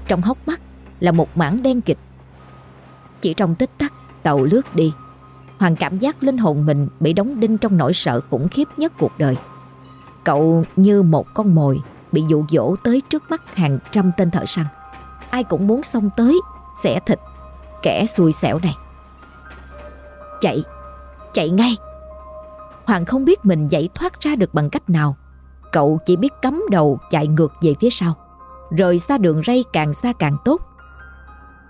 Trong hốc mắt là một mảng đen kịch. Chỉ trong tích tắc tàu lướt đi. Hoàng cảm giác linh hồn mình bị đóng đinh trong nỗi sợ khủng khiếp nhất cuộc đời. Cậu như một con mồi bị dụ dỗ tới trước mắt hàng trăm tên thợ săn. Ai cũng muốn xông tới, xẻ thịt, kẻ xui xẻo này. Chạy, chạy ngay. Hoàng không biết mình dậy thoát ra được bằng cách nào. Cậu chỉ biết cắm đầu chạy ngược về phía sau. Rời xa đường ray càng xa càng tốt.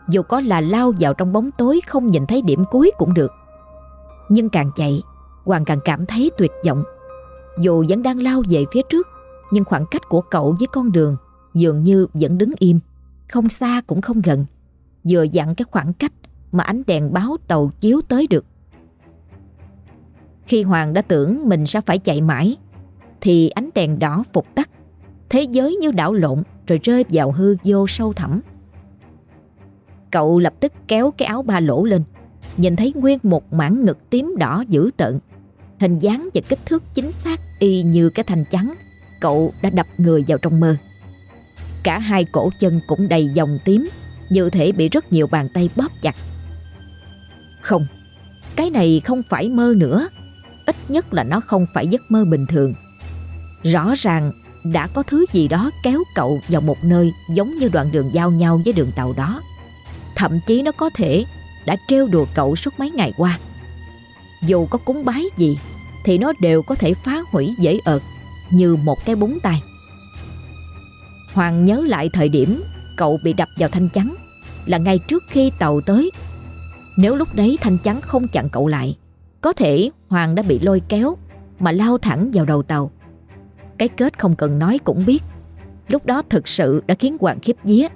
Dù có là lao vào trong bóng tối không nhìn thấy điểm cuối cũng được. Nhưng càng chạy, Hoàng càng cảm thấy tuyệt vọng. Dù vẫn đang lao về phía trước, nhưng khoảng cách của cậu với con đường dường như vẫn đứng im, không xa cũng không gần, vừa dặn cái khoảng cách mà ánh đèn báo tàu chiếu tới được. Khi Hoàng đã tưởng mình sẽ phải chạy mãi, thì ánh đèn đỏ phục tắt, thế giới như đảo lộn rồi rơi vào hư vô sâu thẳm. Cậu lập tức kéo cái áo ba lỗ lên, nhìn thấy nguyên một mảng ngực tím đỏ dữ tợn, hình dáng và kích thước chính xác y như cái thanh trắng cậu đã đập người vào trong mơ. Cả hai cổ chân cũng đầy dòng tím, như thể bị rất nhiều bàn tay bóp chặt. Không, cái này không phải mơ nữa, ít nhất là nó không phải giấc mơ bình thường. Rõ ràng đã có thứ gì đó kéo cậu vào một nơi giống như đoạn đường giao nhau với đường tàu đó. Thậm chí nó có thể đã trêu đùa cậu suốt mấy ngày qua. Dù có cúng bái gì thì nó đều có thể phá hủy dễ ợt như một cái búng tay. Hoàng nhớ lại thời điểm cậu bị đập vào thanh chắn là ngay trước khi tàu tới. Nếu lúc đấy thanh chắn không chặn cậu lại, có thể Hoàng đã bị lôi kéo mà lao thẳng vào đầu tàu. Cái kết không cần nói cũng biết. Lúc đó thực sự đã khiến Hoàng khiếp vía.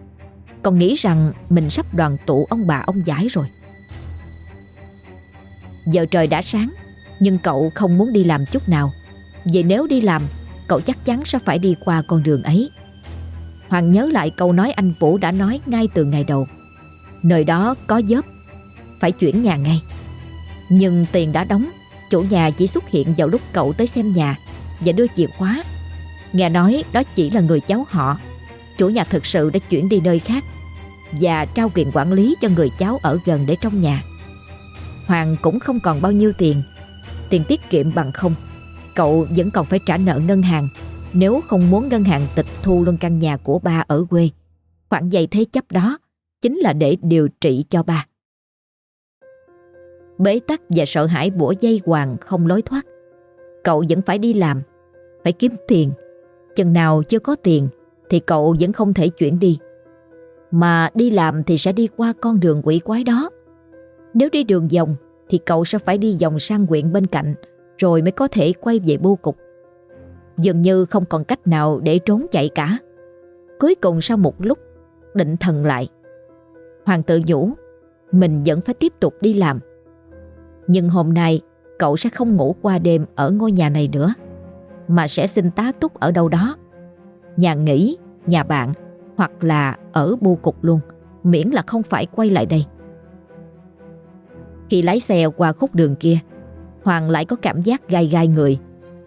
Còn nghĩ rằng mình sắp đoàn tụ ông bà ông giải rồi. Giờ trời đã sáng, nhưng cậu không muốn đi làm chút nào. Vì nếu đi làm cậu chắc chắn sẽ phải đi qua con đường ấy. Hoàng nhớ lại câu nói anh Vũ đã nói ngay từ ngày đầu. Nơi đó có dớp, phải chuyển nhà ngay. Nhưng tiền đã đóng, chủ nhà chỉ xuất hiện vào lúc cậu tới xem nhà và đưa chìa khóa. Nghe nói đó chỉ là người cháu họ. Chủ nhà thực sự đã chuyển đi nơi khác và trao quyền quản lý cho người cháu ở gần để trong nhà. Hoàng cũng không còn bao nhiêu tiền, tiền tiết kiệm bằng không cậu vẫn còn phải trả nợ ngân hàng nếu không muốn ngân hàng tịch thu luôn căn nhà của ba ở quê. Khoản vay thế chấp đó chính là để điều trị cho ba. Bế tắc và sợ hãi bủa dây hoàng không lối thoát. Cậu vẫn phải đi làm, phải kiếm tiền. Chừng nào chưa có tiền thì cậu vẫn không thể chuyển đi. Mà đi làm thì sẽ đi qua con đường quỷ quái đó. Nếu đi đường vòng thì cậu sẽ phải đi vòng sang huyện bên cạnh rồi mới có thể quay về bưu cục. Dường như không còn cách nào để trốn chạy cả. Cuối cùng sau một lúc, định thần lại. Hoàng tự nhủ, mình vẫn phải tiếp tục đi làm. Nhưng hôm nay, cậu sẽ không ngủ qua đêm ở ngôi nhà này nữa, mà sẽ xin tá túc ở đâu đó nhà nghỉ, nhà bạn hoặc là ở bưu cục luôn, miễn là không phải quay lại đây. Khi lái xe qua khúc đường kia, Hoàng lại có cảm giác gai gai người,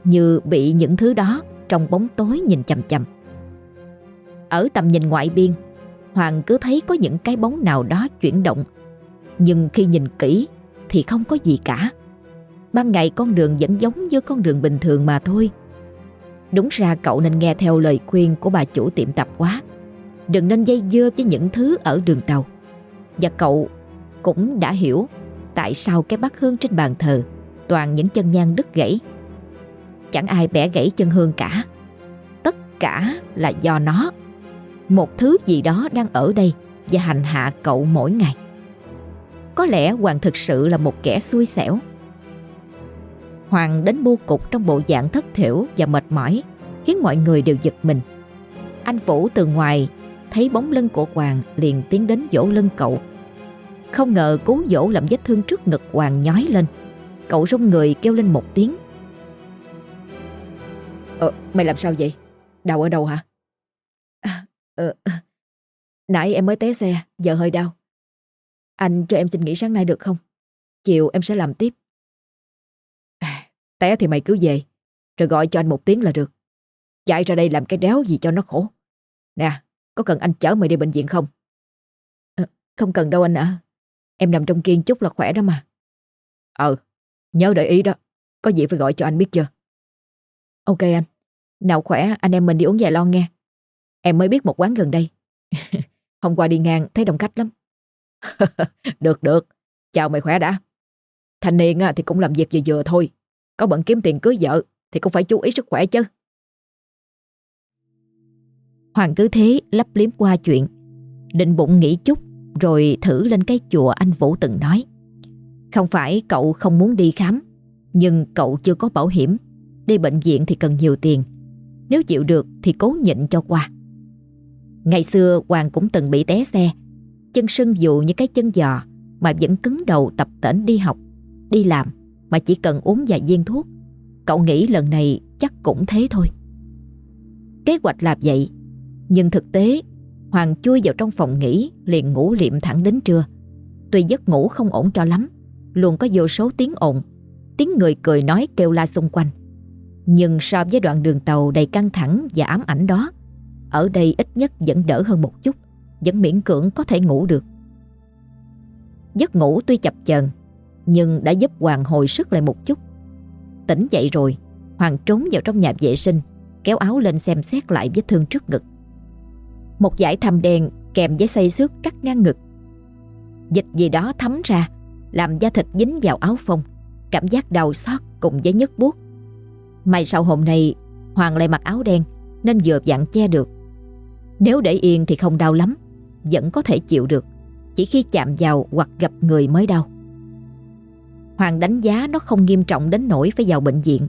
như bị những thứ đó trong bóng tối nhìn chầm chầm. Ở tầm nhìn ngoại biên, Hoàng cứ thấy có những cái bóng nào đó chuyển động, nhưng khi nhìn kỹ thì không có gì cả. Ban ngày con đường vẫn giống như con đường bình thường mà thôi. Đúng ra cậu nên nghe theo lời khuyên của bà chủ tiệm tạp quá. Đừng nên dây dưa với những thứ ở đường tàu. Và cậu cũng đã hiểu tại sao cái bát hương trên bàn thờ toàn những chân nhang đứt gãy. Chẳng ai bẻ gãy chân hương cả. Tất cả là do nó. Một thứ gì đó đang ở đây và hành hạ cậu mỗi ngày. Có lẽ Hoàng thực sự là một kẻ xui xẻo. Hoàng đến bu cục trong bộ dạng thất thiểu và mệt mỏi khiến mọi người đều giật mình. Anh Vũ từ ngoài thấy bóng lưng của Hoàng liền tiến đến dỗ lưng cậu. Không ngờ cú dỗ làm vết thương trước ngực Hoàng nhói lên. Cậu rung người kêu lên một tiếng. Ờ, mày làm sao vậy? Đau ở đâu hả? À, ờ, nãy em mới té xe, giờ hơi đau. Anh cho em xin nghỉ sáng nay được không? Chiều em sẽ làm tiếp. Té thì mày cứ về, rồi gọi cho anh một tiếng là được. Chạy ra đây làm cái đéo gì cho nó khổ. Nè, có cần anh chở mày đi bệnh viện không? À, không cần đâu anh ạ. Em nằm trong kiên chút là khỏe đó mà. Ờ, nhớ để ý đó. Có gì phải gọi cho anh biết chưa? Ok anh. Nào khỏe anh em mình đi uống vài lon nghe. Em mới biết một quán gần đây. Hôm qua đi ngang thấy đông khách lắm. được được, chào mày khỏe đã. Thanh niên thì cũng làm việc vừa vừa thôi. Có bận kiếm tiền cưới vợ thì cũng phải chú ý sức khỏe chứ. Hoàng cứ thế lấp liếm qua chuyện. Định bụng nghĩ chút rồi thử lên cái chùa anh Vũ từng nói. Không phải cậu không muốn đi khám, nhưng cậu chưa có bảo hiểm. Đi bệnh viện thì cần nhiều tiền. Nếu chịu được thì cố nhịn cho qua. Ngày xưa Hoàng cũng từng bị té xe chân sưng dù như cái chân giò mà vẫn cứng đầu tập tễnh đi học, đi làm mà chỉ cần uống vài viên thuốc. Cậu nghĩ lần này chắc cũng thế thôi. Kế hoạch là vậy, nhưng thực tế Hoàng chui vào trong phòng nghỉ liền ngủ liệm thẳng đến trưa. Tuy giấc ngủ không ổn cho lắm, luôn có vô số tiếng ồn, tiếng người cười nói kêu la xung quanh. Nhưng so với đoạn đường tàu đầy căng thẳng và ám ảnh đó, ở đây ít nhất vẫn đỡ hơn một chút vẫn miễn cưỡng có thể ngủ được. Giấc ngủ tuy chập chờn nhưng đã giúp Hoàng hồi sức lại một chút. Tỉnh dậy rồi, Hoàng trốn vào trong nhà vệ sinh, kéo áo lên xem xét lại vết thương trước ngực. Một dải thầm đen kèm với xây xước cắt ngang ngực. Dịch gì đó thấm ra, làm da thịt dính vào áo phông, cảm giác đau xót cùng với nhức buốt. May sau hôm nay, Hoàng lại mặc áo đen nên vừa dặn che được. Nếu để yên thì không đau lắm, vẫn có thể chịu được chỉ khi chạm vào hoặc gặp người mới đau. Hoàng đánh giá nó không nghiêm trọng đến nỗi phải vào bệnh viện.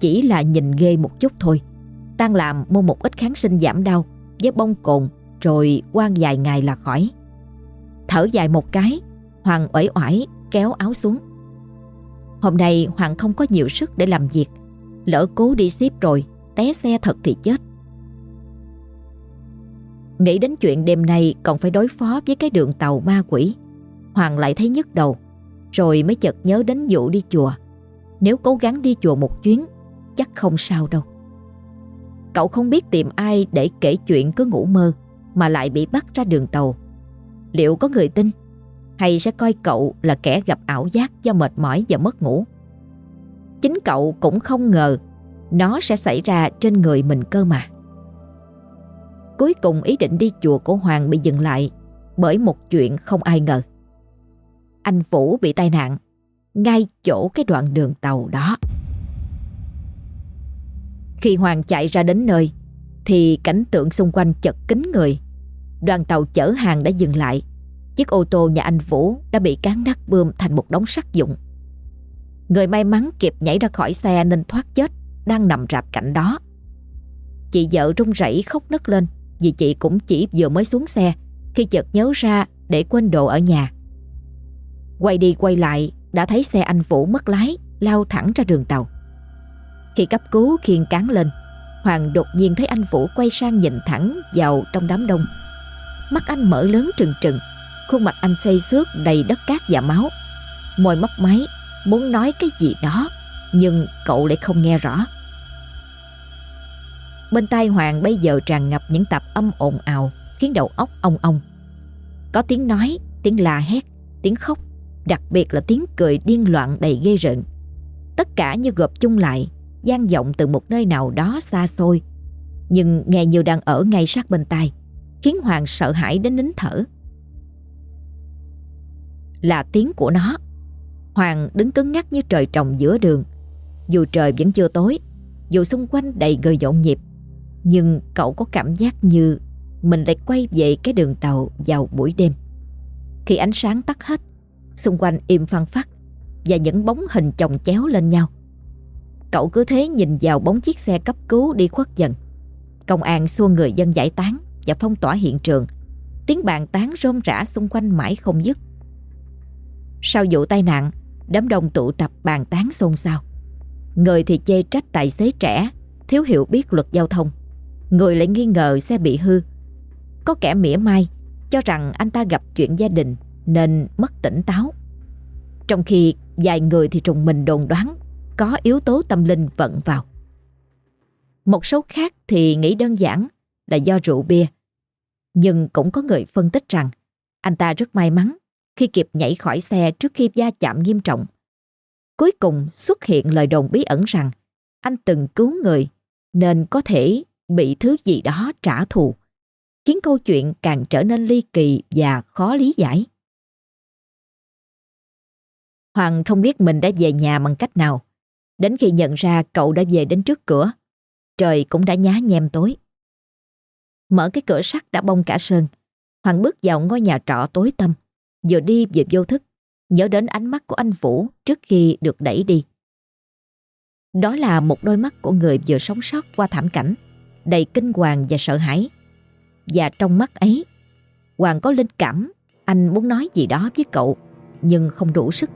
Chỉ là nhìn ghê một chút thôi. Tan làm mua một ít kháng sinh giảm đau với bông cồn rồi qua vài ngày là khỏi. Thở dài một cái, Hoàng uể oải kéo áo xuống. Hôm nay Hoàng không có nhiều sức để làm việc. Lỡ cố đi ship rồi, té xe thật thì chết. Nghĩ đến chuyện đêm nay còn phải đối phó với cái đường tàu ma quỷ Hoàng lại thấy nhức đầu rồi mới chợt nhớ đến vụ đi chùa. Nếu cố gắng đi chùa một chuyến, Chắc không sao đâu. Cậu không biết tìm ai để kể chuyện cứ ngủ mơ, Mà lại bị bắt ra đường tàu. Liệu có người tin? Hay sẽ coi cậu là kẻ gặp ảo giác do mệt mỏi và mất ngủ? Chính cậu cũng không ngờ Nó sẽ xảy ra trên người mình cơ mà. Cuối cùng ý định đi chùa của Hoàng bị dừng lại bởi một chuyện không ai ngờ. Anh Vũ bị tai nạn ngay chỗ cái đoạn đường tàu đó. Khi Hoàng chạy ra đến nơi, thì cảnh tượng xung quanh chật kín người. Đoàn tàu chở hàng đã dừng lại. Chiếc ô tô nhà anh Vũ đã bị cán nát bươm thành một đống sắt dụng. Người may mắn kịp nhảy ra khỏi xe nên thoát chết, đang nằm rạp cạnh đó. Chị vợ run rẩy khóc nấc lên vì chị cũng chỉ vừa mới xuống xe, khi chợt nhớ ra để quên đồ ở nhà. Quay đi quay lại đã thấy xe anh Vũ mất lái lao thẳng ra đường tàu. Khi cấp cứu khiên cán lên, Hoàng đột nhiên thấy anh Vũ quay sang nhìn thẳng vào trong đám đông. Mắt anh mở lớn trừng trừng, khuôn mặt anh xây xước đầy đất cát và máu. Môi mấp máy, muốn nói cái gì đó, nhưng cậu lại không nghe rõ. Bên tai Hoàng bây giờ tràn ngập những tạp âm ồn ào, khiến đầu óc ong ong. Có tiếng nói, tiếng la hét, tiếng khóc, đặc biệt là tiếng cười điên loạn đầy ghê rợn. Tất cả như gộp chung lại, gian vọng từ một nơi nào đó xa xôi, nhưng nghe như đang ở ngay sát bên tai, khiến Hoàng sợ hãi đến nín thở. Là tiếng của nó. Hoàng đứng cứng ngắc như trời trồng giữa đường. Dù trời vẫn chưa tối, dù xung quanh đầy người nhộn nhịp, nhưng cậu có cảm giác như mình lại quay về cái đường tàu vào buổi đêm. Khi ánh sáng tắt hết, xung quanh im phăng phát và những bóng hình chồng chéo lên nhau. Cậu cứ thế nhìn vào bóng chiếc xe cấp cứu đi khuất dần. Công an xua người dân giải tán và phong tỏa hiện trường. Tiếng bàn tán rôm rã xung quanh mãi không dứt. Sau vụ tai nạn, đám đông tụ tập bàn tán xôn xao. Người thì chê trách tài xế trẻ, thiếu hiểu biết luật giao thông. Người lại nghi ngờ xe bị hư. Có kẻ mỉa mai, cho rằng anh ta gặp chuyện gia đình nên mất tỉnh táo. Trong khi vài người thì trùng mình đồn đoán có yếu tố tâm linh vận vào. Một số khác thì nghĩ đơn giản là do rượu bia. Nhưng cũng có người phân tích rằng anh ta rất may mắn khi kịp nhảy khỏi xe trước khi va chạm nghiêm trọng. Cuối cùng xuất hiện lời đồn bí ẩn rằng anh từng cứu người nên có thể bị thứ gì đó trả thù, khiến câu chuyện càng trở nên ly kỳ và khó lý giải. Hoàng không biết mình đã về nhà bằng cách nào. Đến khi nhận ra cậu đã về đến trước cửa, trời cũng đã nhá nhem tối. Mở cái cửa sắt đã bong cả sơn, Hoàng bước vào ngôi nhà trọ tối tăm, vừa đi vừa vô thức, nhớ đến ánh mắt của anh Vũ trước khi được đẩy đi. Đó là một đôi mắt của người vừa sống sót qua thảm cảnh, đầy kinh hoàng và sợ hãi. Và trong mắt ấy, Hoàng có linh cảm anh muốn nói gì đó với cậu, nhưng không đủ sức.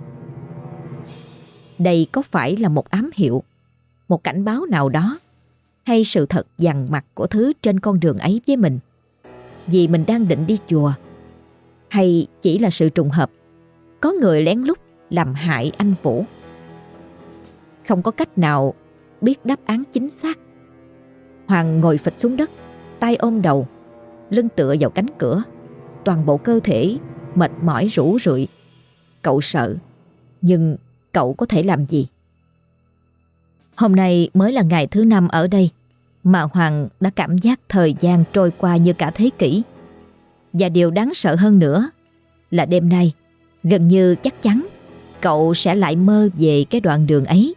Đây có phải là một ám hiệu, một cảnh báo nào đó, hay sự thật dằn mặt của thứ trên con đường ấy với mình? Vì mình đang định đi chùa, hay chỉ là sự trùng hợp, có người lén lút làm hại anh Vũ? Không có cách nào biết đáp án chính xác. Hoàng ngồi phịch xuống đất, tay ôm đầu, lưng tựa vào cánh cửa, toàn bộ cơ thể mệt mỏi rũ rượi. Cậu sợ, nhưng cậu có thể làm gì? Hôm nay mới là ngày thứ năm ở đây, mà Hoàng đã cảm giác thời gian trôi qua như cả thế kỷ. Và điều đáng sợ hơn nữa là đêm nay, gần như chắc chắn cậu sẽ lại mơ về cái đoạn đường ấy.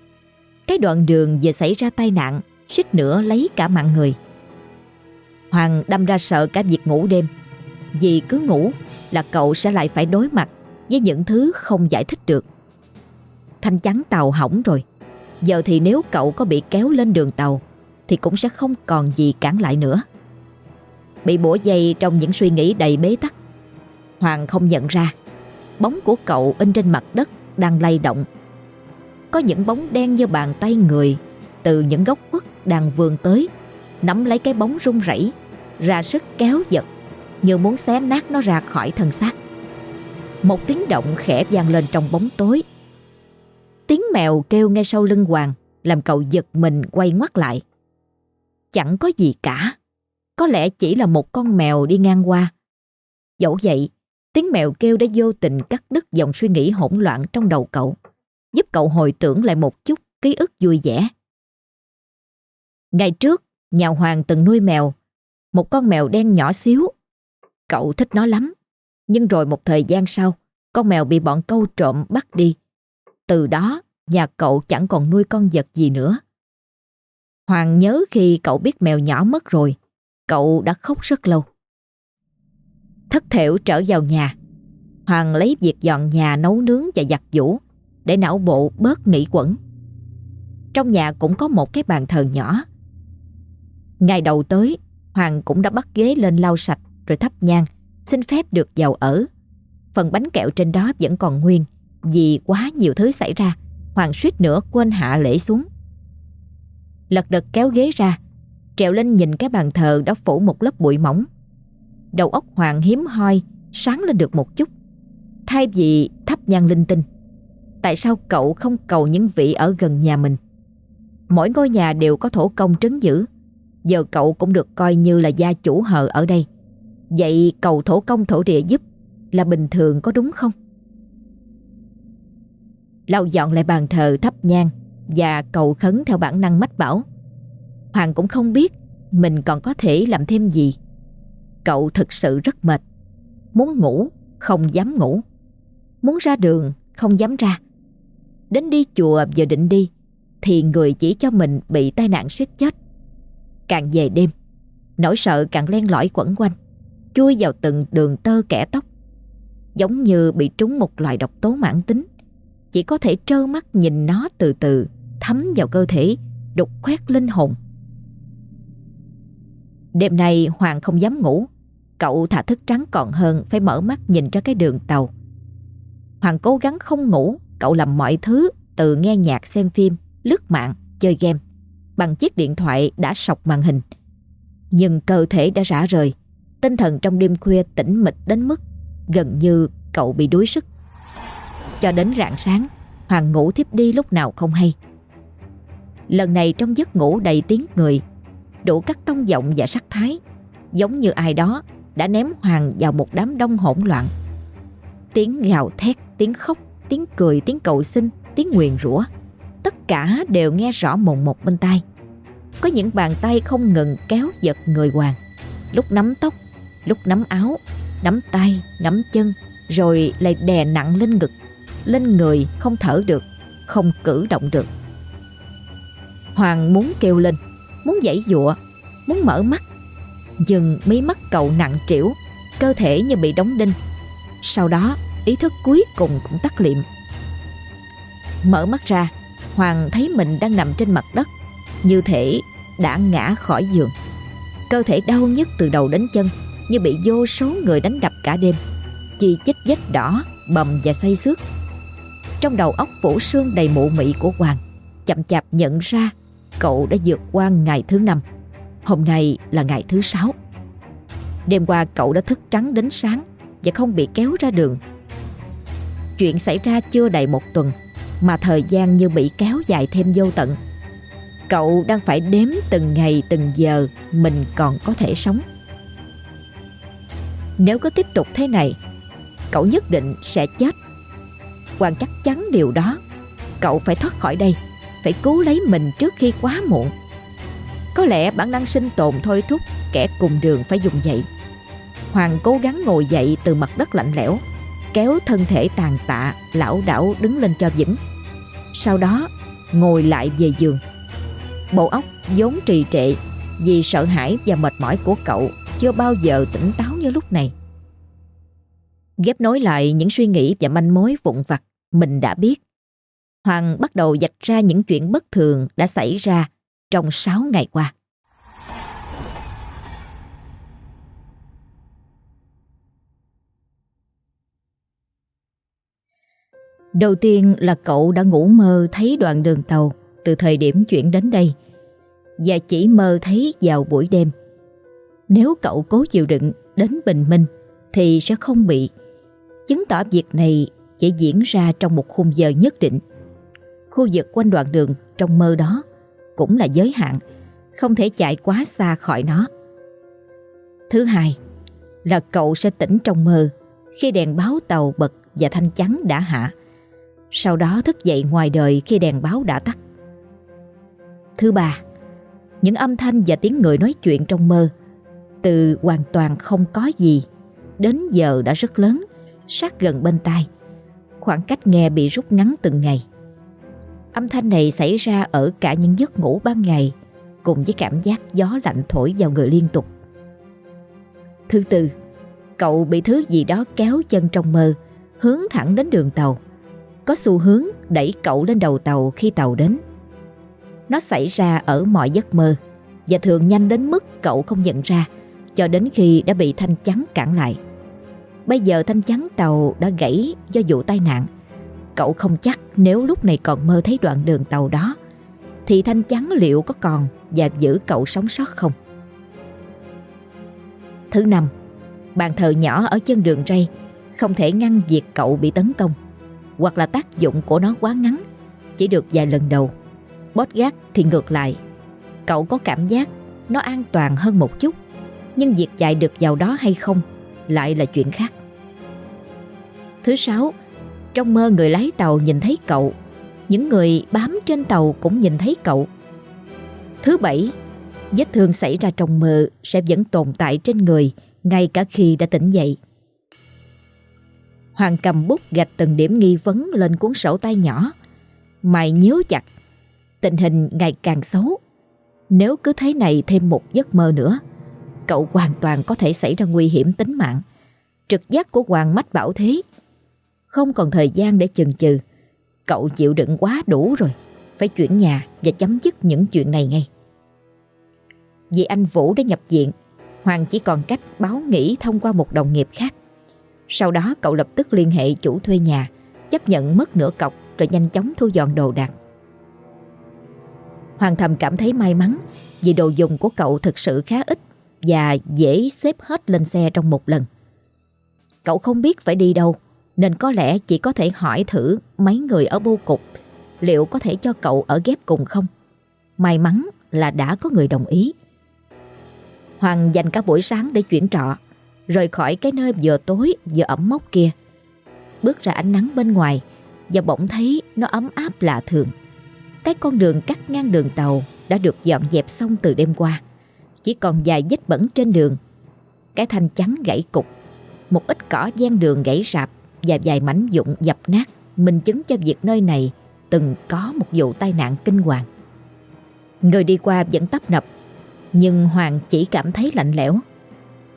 Cái đoạn đường vừa xảy ra tai nạn, suýt nữa lấy cả mạng người. Hoàng đâm ra sợ cả việc ngủ đêm, vì cứ ngủ là cậu sẽ lại phải đối mặt với những thứ không giải thích được. Thanh chắn tàu hỏng rồi. Giờ thì nếu cậu có bị kéo lên đường tàu, thì cũng sẽ không còn gì cản lại nữa. Bị bủa dây trong những suy nghĩ đầy bế tắc. Hoàng không nhận ra bóng của cậu in trên mặt đất đang lay động. Có những bóng đen như bàn tay người từ những góc khuất đang vươn tới, nắm lấy cái bóng rung rẩy, ra sức kéo giật, như muốn xé nát nó ra khỏi thân xác. Một tiếng động khẽ vang lên trong bóng tối Tiếng mèo kêu ngay sau lưng Hoàng làm cậu giật mình quay ngoắt lại. Chẳng có gì cả. Có lẽ chỉ là một con mèo đi ngang qua. Dẫu vậy, tiếng mèo kêu đã vô tình cắt đứt dòng suy nghĩ hỗn loạn trong đầu cậu, giúp cậu hồi tưởng lại một chút ký ức vui vẻ. Ngày trước, nhà Hoàng từng nuôi mèo, một con mèo đen nhỏ xíu. Cậu thích nó lắm, nhưng rồi một thời gian sau, con mèo bị bọn câu trộm bắt đi từ đó, nhà cậu chẳng còn nuôi con vật gì nữa. Hoàng nhớ khi cậu biết mèo nhỏ mất rồi, cậu đã khóc rất lâu. Thất thểu trở vào nhà, Hoàng lấy việc dọn nhà nấu nướng và giặt giũ để não bộ bớt nghĩ quẩn. Trong nhà cũng có một cái bàn thờ nhỏ. Ngày đầu tới, Hoàng cũng đã bắt ghế lên lau sạch rồi thắp nhang, xin phép được vào ở. Phần bánh kẹo trên đó vẫn còn nguyên, vì quá nhiều thứ xảy ra, Hoàng suýt nữa quên hạ lễ xuống. Lật đật kéo ghế ra, Trèo lên nhìn cái bàn thờ đã phủ một lớp bụi mỏng. Đầu óc Hoàng hiếm hoi Sáng lên được một chút. Thay vì thắp nhang linh tinh Tại sao cậu không cầu những vị ở gần nhà mình? Mỗi ngôi nhà đều có thổ công trấn giữ. Giờ cậu cũng được coi như là gia chủ hờ ở đây. Vậy cầu thổ công thổ địa giúp Là bình thường có đúng không? Lau dọn lại bàn thờ thắp nhang và cầu khấn theo bản năng mách bảo. Hoàng cũng không biết mình còn có thể làm thêm gì. Cậu thực sự rất mệt. Muốn ngủ, không dám ngủ. Muốn ra đường, không dám ra. Đến đi chùa giờ định đi, thì người chỉ cho mình bị tai nạn suýt chết. Càng về đêm, nỗi sợ càng len lỏi quẩn quanh, chui vào từng đường tơ kẻ tóc. Giống như bị trúng một loại độc tố mãn tính chỉ có thể trơ mắt nhìn nó từ từ thấm vào cơ thể, đục khoét linh hồn. Đêm nay Hoàng không dám ngủ, cậu thả thức trắng còn hơn phải mở mắt nhìn ra cái đường tàu. Hoàng cố gắng không ngủ, cậu làm mọi thứ từ nghe nhạc xem phim, lướt mạng, chơi game bằng chiếc điện thoại đã sọc màn hình. Nhưng cơ thể đã rã rời, tinh thần trong đêm khuya tĩnh mịch đến mức gần như cậu bị đuối sức. Cho đến rạng sáng Hoàng ngủ thiếp đi lúc nào không hay. Lần này trong giấc ngủ đầy tiếng người Đủ các tông giọng và sắc thái Giống như ai đó đã ném Hoàng vào một đám đông hỗn loạn. Tiếng gào thét, tiếng khóc, tiếng cười, tiếng cầu xin, tiếng nguyền rủa Tất cả đều nghe rõ mồn một bên tai. Có những bàn tay không ngừng kéo giật người Hoàng Lúc nắm tóc, lúc nắm áo, nắm tay, nắm chân Rồi lại đè nặng lên ngực lên người không thở được, không cử động được. Hoàng muốn kêu lên, muốn giãy dụa, muốn mở mắt. Nhưng mí mắt cậu nặng trĩu, cơ thể như bị đóng đinh. Sau đó, ý thức cuối cùng cũng tắt liệm. Mở mắt ra, Hoàng thấy mình đang nằm trên mặt đất, như thể đã ngã khỏi giường. Cơ thể đau nhức từ đầu đến chân, như bị vô số người đánh đập cả đêm. Chi chích vết đỏ, bầm và say xước trong đầu óc phủ sương đầy mụ mị của Hoàng, Chậm chạp nhận ra Cậu đã vượt qua ngày thứ năm. Hôm nay là ngày thứ sáu. Đêm qua cậu đã thức trắng đến sáng Và không bị kéo ra đường. Chuyện xảy ra chưa đầy một tuần Mà thời gian như bị kéo dài thêm vô tận. Cậu đang phải đếm từng ngày từng giờ Mình còn có thể sống. Nếu cứ tiếp tục thế này, Cậu nhất định sẽ chết. Hoàng chắc chắn điều đó. Cậu phải thoát khỏi đây, Phải cứu lấy mình trước khi quá muộn. Có lẽ bản năng sinh tồn thôi thúc Kẻ cùng đường phải dùng dậy. Hoàng cố gắng ngồi dậy từ mặt đất lạnh lẽo, Kéo thân thể tàn tạ, Lão đảo đứng lên cho vững. Sau đó, ngồi lại về giường. Bộ óc vốn trì trệ Vì sợ hãi và mệt mỏi của cậu Chưa bao giờ tỉnh táo như lúc này ghép nối lại những suy nghĩ và manh mối vụn vặt mình đã biết. Hoàng bắt đầu dạch ra những chuyện bất thường đã xảy ra trong 6 ngày qua. Đầu tiên là cậu đã ngủ mơ thấy đoạn đường tàu từ thời điểm chuyển đến đây và chỉ mơ thấy vào buổi đêm. Nếu cậu cố chịu đựng đến bình minh thì sẽ không bị chứng tỏ việc này chỉ diễn ra trong một khung giờ nhất định. Khu vực quanh đoạn đường trong mơ đó cũng là giới hạn, không thể chạy quá xa khỏi nó. Thứ hai là cậu sẽ tỉnh trong mơ khi đèn báo tàu bật và thanh chắn đã hạ. Sau đó thức dậy ngoài đời khi đèn báo đã tắt. Thứ ba, những âm thanh và tiếng người nói chuyện trong mơ từ hoàn toàn không có gì đến giờ đã rất lớn sát gần bên tai. Khoảng cách nghe bị rút ngắn từng ngày. Âm thanh này xảy ra ở cả những giấc ngủ ban ngày cùng với cảm giác gió lạnh thổi vào người liên tục. Thứ tư, cậu bị thứ gì đó kéo chân trong mơ, hướng thẳng đến đường tàu. Có xu hướng đẩy cậu lên đầu tàu khi tàu đến. Nó xảy ra ở mọi giấc mơ và thường nhanh đến mức cậu không nhận ra cho đến khi đã bị thanh chắn cản lại. Bây giờ thanh chắn tàu đã gãy do vụ tai nạn. Cậu không chắc nếu lúc này còn mơ thấy đoạn đường tàu đó thì thanh chắn liệu có còn và giữ cậu sống sót không? Thứ năm, bàn thờ nhỏ ở chân đường ray không thể ngăn việc cậu bị tấn công hoặc là tác dụng của nó quá ngắn chỉ được vài lần đầu. Bót gác thì ngược lại. Cậu có cảm giác nó an toàn hơn một chút nhưng việc chạy được vào đó hay không lại là chuyện khác. Thứ sáu, trong mơ người lái tàu nhìn thấy cậu những người bám trên tàu cũng nhìn thấy cậu. Thứ bảy, vết thương xảy ra trong mơ sẽ vẫn tồn tại trên người ngay cả khi đã tỉnh dậy. Hoàng cầm bút gạch từng điểm nghi vấn lên cuốn sổ tay nhỏ. Mày nhíu chặt. Tình hình ngày càng xấu. Nếu cứ thế này thêm một giấc mơ nữa, cậu hoàn toàn có thể xảy ra nguy hiểm tính mạng. Trực giác của Hoàng mách bảo thế. Không còn thời gian để chần chừ. Cậu chịu đựng quá đủ rồi Phải chuyển nhà và chấm dứt những chuyện này ngay Vì anh Vũ đã nhập viện, Hoàng chỉ còn cách báo nghỉ thông qua một đồng nghiệp khác Sau đó cậu lập tức liên hệ chủ thuê nhà, Chấp nhận mất nửa cọc Rồi nhanh chóng thu dọn đồ đạc Hoàng thầm cảm thấy may mắn Vì đồ dùng của cậu thực sự khá ít và dễ xếp hết lên xe trong một lần Cậu không biết phải đi đâu nên có lẽ chỉ có thể hỏi thử mấy người ở bưu cục liệu có thể cho cậu ở ghép cùng không. May mắn là đã có người đồng ý. Hoàng dành cả buổi sáng để chuyển trọ, rời khỏi cái nơi vừa tối vừa ẩm mốc kia. Bước ra ánh nắng bên ngoài và bỗng thấy nó ấm áp lạ thường. Cái con đường cắt ngang đường tàu đã được dọn dẹp xong từ đêm qua. Chỉ còn vài vết bẩn trên đường. Cái thanh chắn gãy cục, một ít cỏ gian đường gãy rạp và vài mảnh dụng dập nát minh chứng cho việc nơi này từng có một vụ tai nạn kinh hoàng. Người đi qua vẫn tấp nập, nhưng Hoàng chỉ cảm thấy lạnh lẽo.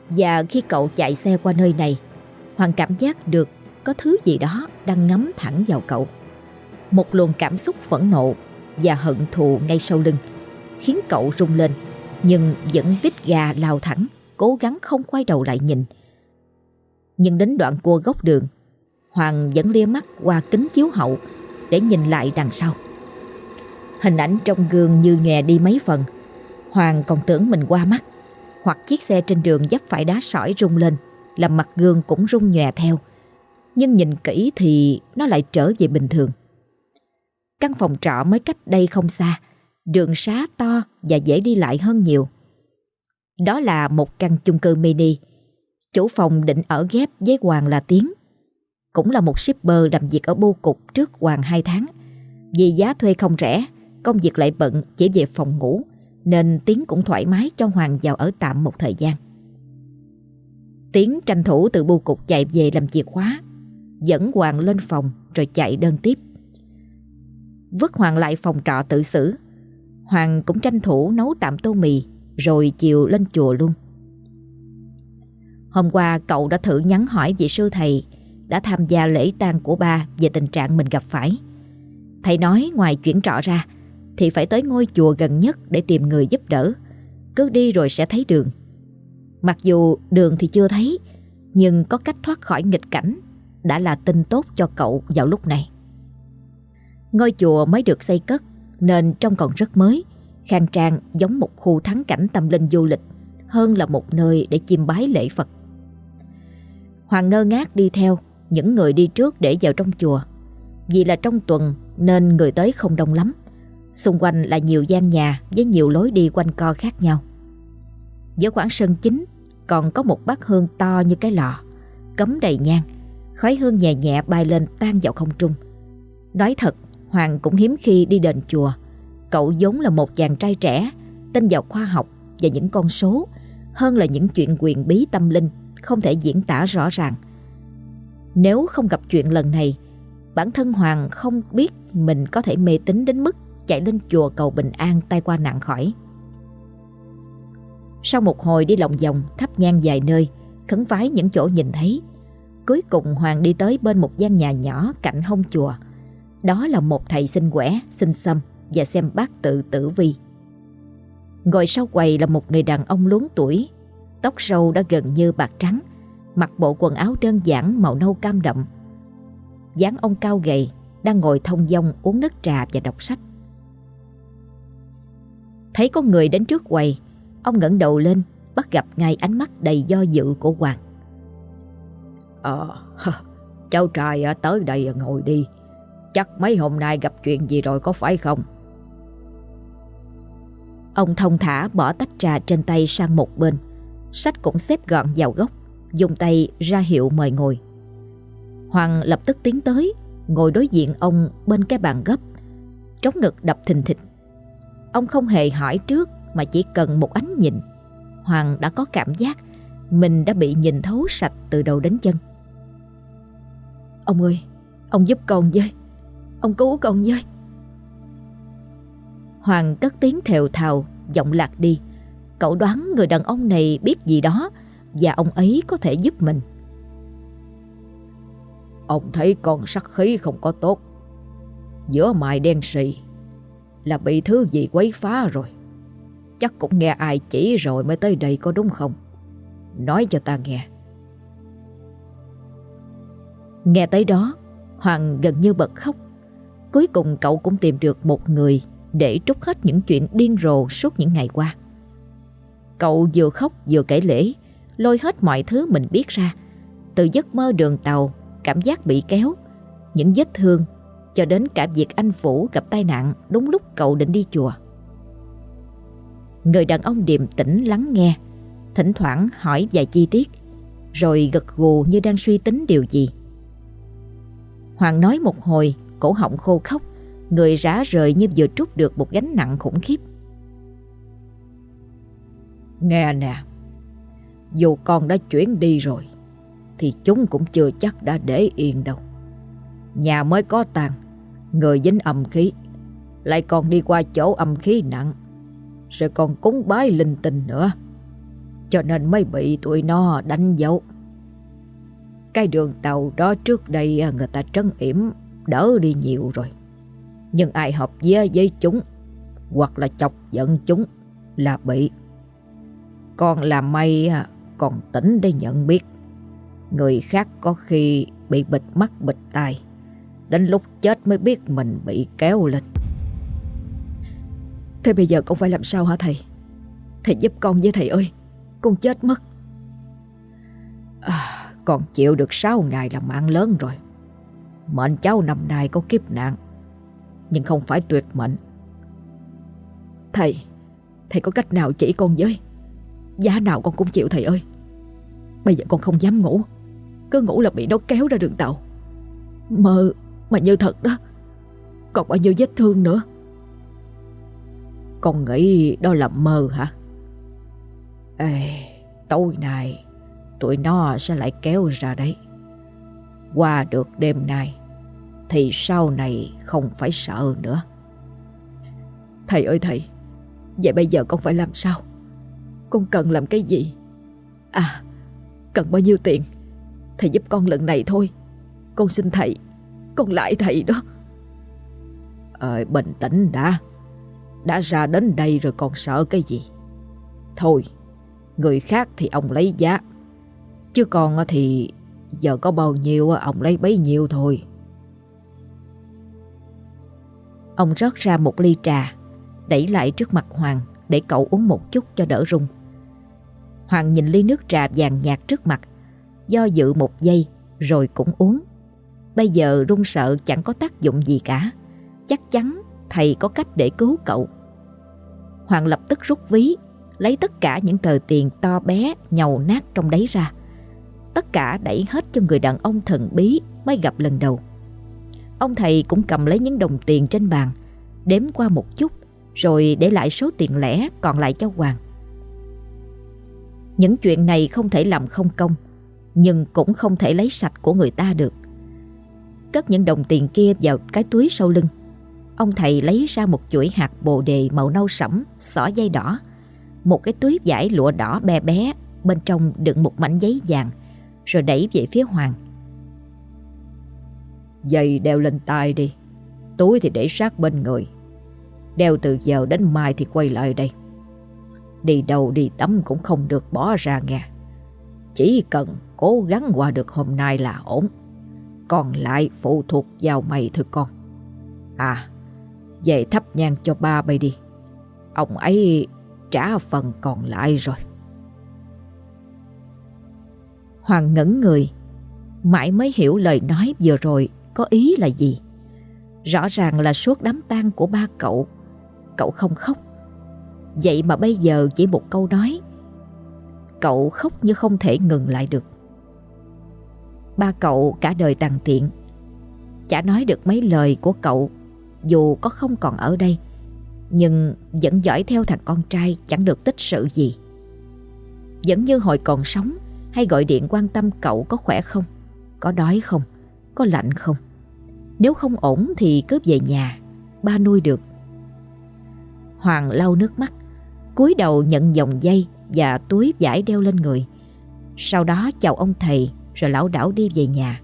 Và khi cậu chạy xe qua nơi này, Hoàng cảm giác được có thứ gì đó đang ngắm thẳng vào cậu. Một luồng cảm xúc phẫn nộ và hận thù ngay sau lưng, khiến cậu rung lên, nhưng vẫn vít gà lao thẳng, cố gắng không quay đầu lại nhìn. Nhưng đến đoạn cua góc đường, Hoàng vẫn lia mắt qua kính chiếu hậu để nhìn lại đằng sau. Hình ảnh trong gương như nhòe đi mấy phần. Hoàng còn tưởng mình qua mắt hoặc chiếc xe trên đường dấp phải đá sỏi rung lên làm mặt gương cũng rung nhòe theo. Nhưng nhìn kỹ thì nó lại trở về bình thường. Căn phòng trọ mới cách đây không xa, đường xá to và dễ đi lại hơn nhiều. Đó là một căn chung cư mini. Chủ phòng định ở ghép với Hoàng là Tiến cũng là một shipper làm việc ở bưu cục trước Hoàng 2 tháng. Vì giá thuê không rẻ, công việc lại bận chỉ về phòng ngủ, nên Tiến cũng thoải mái cho Hoàng vào ở tạm một thời gian. Tiến tranh thủ từ bưu cục chạy về làm chìa khóa, dẫn Hoàng lên phòng rồi chạy đơn tiếp. Vứt Hoàng lại phòng trọ tự xử. Hoàng cũng tranh thủ nấu tạm tô mì rồi chiều lên chùa luôn. Hôm qua cậu đã thử nhắn hỏi vị sư thầy đã tham gia lễ tang của ba về tình trạng mình gặp phải. Thầy nói ngoài chuyển trọ ra thì phải tới ngôi chùa gần nhất để tìm người giúp đỡ. Cứ đi rồi sẽ thấy đường. Mặc dù đường thì chưa thấy, nhưng có cách thoát khỏi nghịch cảnh đã là tin tốt cho cậu vào lúc này. Ngôi chùa mới được xây cất nên trông còn rất mới, khang trang giống một khu thắng cảnh tâm linh du lịch hơn là một nơi để chiêm bái lễ Phật. Hoàng ngơ ngác đi theo những người đi trước để vào trong chùa. Vì là trong tuần nên người tới không đông lắm. Xung quanh là nhiều gian nhà với nhiều lối đi quanh co khác nhau. Giữa khoảng sân chính còn có một bát hương to như cái lọ, cấm đầy nhang, khói hương nhẹ nhẹ bay lên tan vào không trung. Nói thật, Hoàng cũng hiếm khi đi đền chùa. Cậu giống là một chàng trai trẻ, tin vào khoa học và những con số, hơn là những chuyện quyền bí tâm linh không thể diễn tả rõ ràng. Nếu không gặp chuyện lần này, bản thân Hoàng không biết mình có thể mê tín đến mức chạy lên chùa cầu bình an tay qua nạn khỏi. Sau một hồi đi lòng vòng thắp nhang vài nơi, khấn vái những chỗ nhìn thấy, cuối cùng Hoàng đi tới bên một gian nhà nhỏ cạnh hông chùa. Đó là một thầy xin quẻ, xin xăm và xem bát tự tử vi. Ngồi sau quầy là một người đàn ông luống tuổi, tóc râu đã gần như bạc trắng, mặc bộ quần áo đơn giản màu nâu cam đậm. dáng ông cao gầy, đang ngồi thông dong uống nước trà và đọc sách. Thấy có người đến trước quầy, ông ngẩng đầu lên, bắt gặp ngay ánh mắt đầy do dự của Hoàng. Ờ, cháu trai ờ, tới đây ờ, ngồi đi. Chắc mấy hôm nay gặp chuyện gì rồi có phải không? Ông thông thả bỏ tách trà trên tay sang một bên. Sách cũng xếp gọn vào góc, dùng tay ra hiệu mời ngồi. Hoàng lập tức tiến tới, ngồi đối diện ông bên cái bàn gấp. Trống ngực đập thình thịch. Ông không hề hỏi trước mà chỉ cần một ánh nhìn. Hoàng đã có cảm giác mình đã bị nhìn thấu sạch từ đầu đến chân. Ông ơi, ông giúp con với. Ông cứu con với. Hoàng cất tiếng thều thào, giọng lạc đi. Cậu đoán người đàn ông này biết gì đó và ông ấy có thể giúp mình. Ông thấy con sắc khí không có tốt. Giữa mài đen xì là bị thứ gì quấy phá rồi. Chắc cũng nghe ai chỉ rồi mới tới đây có đúng không? Nói cho ta nghe. Nghe tới đó, Hoàng gần như bật khóc. Cuối cùng cậu cũng tìm được một người để trút hết những chuyện điên rồ suốt những ngày qua. Cậu vừa khóc vừa kể lễ, lôi hết mọi thứ mình biết ra. Từ giấc mơ đường tàu, cảm giác bị kéo, những vết thương, cho đến cả việc anh Vũ gặp tai nạn đúng lúc cậu định đi chùa. Người đàn ông điềm tĩnh lắng nghe, thỉnh thoảng hỏi vài chi tiết, rồi gật gù như đang suy tính điều gì. Hoàng nói một hồi, cổ họng khô khóc, người rã rời như vừa trút được một gánh nặng khủng khiếp. Nghe nè, dù con đã chuyển đi rồi, thì chúng cũng chưa chắc đã để yên đâu. Nhà mới có tàn, người dính âm khí, lại còn đi qua chỗ âm khí nặng, rồi còn cúng bái linh tinh nữa. Cho nên mới bị tụi nó đánh dấu. Cái đường tàu đó trước đây à, người ta trấn yểm đỡ đi nhiều rồi. Nhưng ai hợp với với chúng hoặc là chọc giận chúng là bị. Con làm may còn tỉnh để nhận biết. Người khác có khi bị bịt mắt bịt tai. Đến lúc chết mới biết mình bị kéo lên. Thế bây giờ con phải làm sao hả thầy? Thầy giúp con với thầy ơi. Con chết mất. À, còn chịu được 6 ngày là mạng lớn rồi. Mệnh cháu năm nay có kiếp nạn Nhưng không phải tuyệt mệnh. Thầy Thầy có cách nào chỉ con với? Giá nào con cũng chịu thầy ơi. Bây giờ con không dám ngủ Cứ ngủ là bị nó kéo ra đường tàu. Mơ mà như thật đó Còn bao nhiêu vết thương nữa. Con nghĩ đó là mơ hả? Ê, tối nay Tụi nó sẽ lại kéo ra đấy. Qua được đêm nay thì sau này không phải sợ nữa. Thầy ơi thầy, vậy bây giờ con phải làm sao? Con cần làm cái gì? À, cần bao nhiêu tiền? Thầy giúp con lần này thôi. Con xin thầy, con lại thầy đó. Ờ, bình tĩnh đã. Đã ra đến đây rồi còn sợ cái gì? Thôi, người khác thì ông lấy giá. Chứ còn thì giờ có bao nhiêu ông lấy bấy nhiêu thôi. Ông rót ra một ly trà, đẩy lại trước mặt Hoàng để cậu uống một chút cho đỡ rung. Hoàng nhìn ly nước trà vàng nhạt trước mặt, do dự một giây rồi cũng uống. Bây giờ rung sợ chẳng có tác dụng gì cả, chắc chắn thầy có cách để cứu cậu. Hoàng lập tức rút ví, lấy tất cả những tờ tiền to bé nhầu nát trong đấy ra. Tất cả đẩy hết cho người đàn ông thần bí mới gặp lần đầu. Ông thầy cũng cầm lấy những đồng tiền trên bàn, đếm qua một chút, rồi để lại số tiền lẻ còn lại cho Hoàng. Những chuyện này không thể làm không công, nhưng cũng không thể lấy sạch của người ta được. Cất những đồng tiền kia vào cái túi sau lưng. Ông thầy lấy ra một chuỗi hạt bồ đề màu nâu sẫm, xỏ dây đỏ, một cái túi vải lụa đỏ bé bé, bên trong đựng một mảnh giấy vàng, rồi đẩy về phía Hoàng. Dây đeo lên tay đi. Túi thì để sát bên người. Đeo từ giờ đến mai thì quay lại đây. Đi đâu đi tắm cũng không được bỏ ra nghe. Chỉ cần cố gắng qua được hôm nay là ổn. Còn lại phụ thuộc vào mày thôi con. À Về thắp nhang cho ba bay đi. Ông ấy trả phần còn lại rồi. Hoàng ngẩn người, mãi mới hiểu lời nói vừa rồi có ý là gì. Rõ ràng là suốt đám tang của ba cậu, cậu không khóc. Vậy mà bây giờ chỉ một câu nói, cậu khóc như không thể ngừng lại được. Ba cậu cả đời tàn tiện, chả nói được mấy lời của cậu dù có không còn ở đây, nhưng vẫn dõi theo thằng con trai chẳng được tích sự gì. Vẫn như hồi còn sống hay gọi điện quan tâm cậu có khỏe không, có đói không, có lạnh không. Nếu không ổn thì cướp về nhà, ba nuôi được. Hoàng lau nước mắt, cúi đầu nhận dòng dây và túi vải đeo lên người. Sau đó chào ông thầy rồi lão đảo đi về nhà.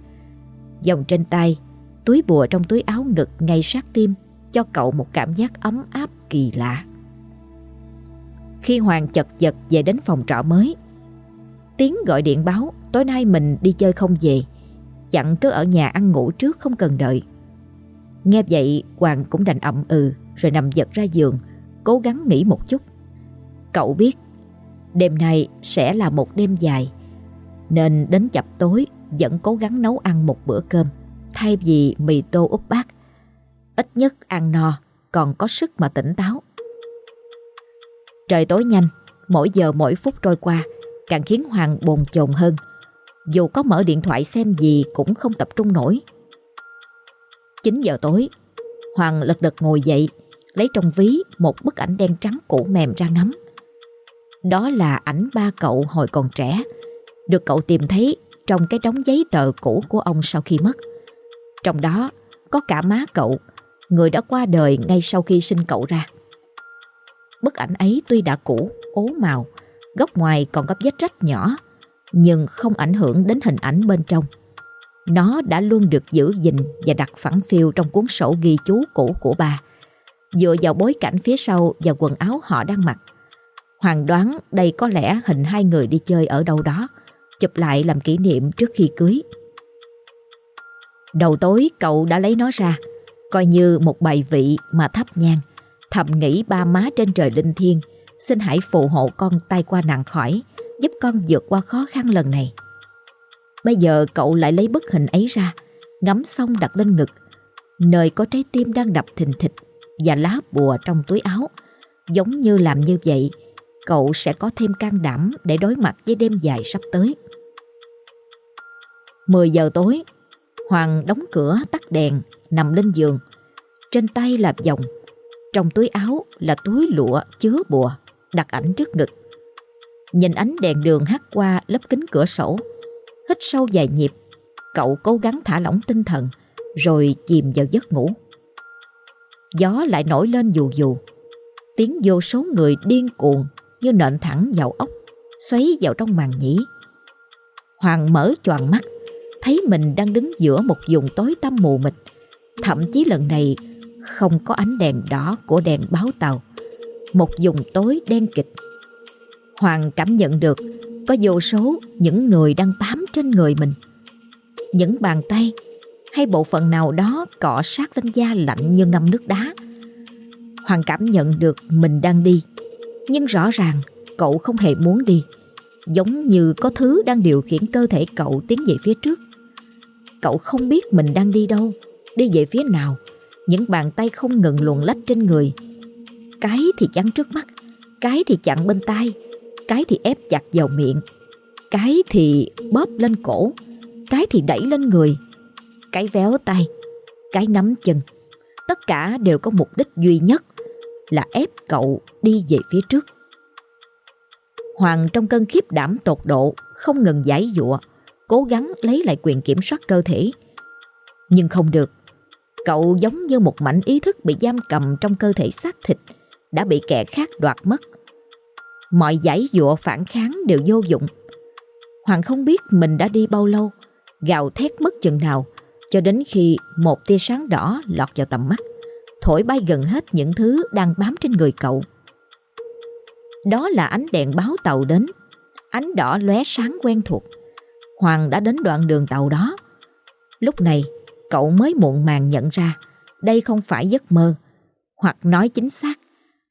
Dòng trên tay, túi bùa trong túi áo ngực ngay sát tim cho cậu một cảm giác ấm áp kỳ lạ. Khi Hoàng chật vật về đến phòng trọ mới, Tiến gọi điện báo tối nay mình đi chơi không về, chặn cứ ở nhà ăn ngủ trước không cần đợi. Nghe vậy Hoàng cũng đành ậm ừ rồi nằm giật ra giường, cố gắng nghỉ một chút. Cậu biết đêm nay sẽ là một đêm dài, nên đến chập tối vẫn cố gắng nấu ăn một bữa cơm thay vì mì tô úp bát. Ít nhất ăn no còn có sức mà tỉnh táo. Trời tối nhanh, mỗi giờ mỗi phút trôi qua càng khiến Hoàng bồn chồn hơn. Dù có mở điện thoại xem gì cũng không tập trung nổi. 9 giờ tối, Hoàng lật đật ngồi dậy, lấy trong ví một bức ảnh đen trắng cũ mềm ra ngắm. Đó là ảnh ba cậu hồi còn trẻ, được cậu tìm thấy trong cái đống giấy tờ cũ của ông sau khi mất. Trong đó có cả má cậu, người đã qua đời ngay sau khi sinh cậu ra. Bức ảnh ấy tuy đã cũ, ố màu, góc ngoài còn có vết rách nhỏ, nhưng không ảnh hưởng đến hình ảnh bên trong. Nó đã luôn được giữ gìn và đặt phẳng phiêu trong cuốn sổ ghi chú cũ của bà. Dựa vào bối cảnh phía sau và quần áo họ đang mặc. Hoàng đoán đây có lẽ hình hai người đi chơi ở đâu đó, chụp lại làm kỷ niệm trước khi cưới. Đầu tối cậu đã lấy nó ra, coi như một bài vị mà thắp nhang, thầm nghĩ ba má trên trời linh thiêng, xin hãy phù hộ con tay qua nạn khỏi, giúp con vượt qua khó khăn lần này. Bây giờ cậu lại lấy bức hình ấy ra, ngắm xong đặt lên ngực, nơi có trái tim đang đập thình thịch và lá bùa trong túi áo. Giống như làm như vậy, cậu sẽ có thêm can đảm để đối mặt với đêm dài sắp tới. 10 giờ tối, Hoàng đóng cửa tắt đèn, nằm lên giường. Trên tay là vòng, trong túi áo là túi lụa chứa bùa, đặt ảnh trước ngực. Nhìn ánh đèn đường hắt qua lớp kính cửa sổ, hít sâu vài nhịp, cậu cố gắng thả lỏng tinh thần, rồi chìm vào giấc ngủ. Gió lại nổi lên dù dù, tiếng vô số người điên cuồng như nện thẳng vào ốc, xoáy vào trong màn nhĩ. Hoàng mở choàng mắt, thấy mình đang đứng giữa một vùng tối tăm mù mịt. Thậm chí lần này không có ánh đèn đỏ của đèn báo tàu. Một vùng tối đen kịch. Hoàng cảm nhận được có vô số những người đang bám trên người mình. Những bàn tay hay bộ phận nào đó cọ sát lên da lạnh như ngâm nước đá. Hoàng cảm nhận được mình đang đi, nhưng rõ ràng cậu không hề muốn đi, giống như có thứ đang điều khiển cơ thể cậu tiến về phía trước. Cậu không biết mình đang đi đâu, đi về phía nào. Những bàn tay không ngừng luồn lách trên người. Cái thì chắn trước mắt, cái thì chặn bên tai, cái thì ép chặt vào miệng, cái thì bóp lên cổ, cái thì đẩy lên người, cái véo tay, cái nắm chân. Tất cả đều có mục đích duy nhất là ép cậu đi về phía trước. Hoàng trong cơn khiếp đảm tột độ không ngừng giải dụa cố gắng lấy lại quyền kiểm soát cơ thể. Nhưng không được. Cậu giống như một mảnh ý thức bị giam cầm trong cơ thể xác thịt, đã bị kẻ khác đoạt mất. Mọi giải dụa phản kháng đều vô dụng. Hoàng không biết mình đã đi bao lâu, gào thét mất chừng nào, cho đến khi một tia sáng đỏ lọt vào tầm mắt, thổi bay gần hết những thứ đang bám trên người cậu. Đó là ánh đèn báo tàu đến, ánh đỏ lóe sáng quen thuộc. Hoàng đã đến đoạn đường tàu đó. Lúc này, cậu mới muộn màng nhận ra đây không phải giấc mơ, hoặc nói chính xác,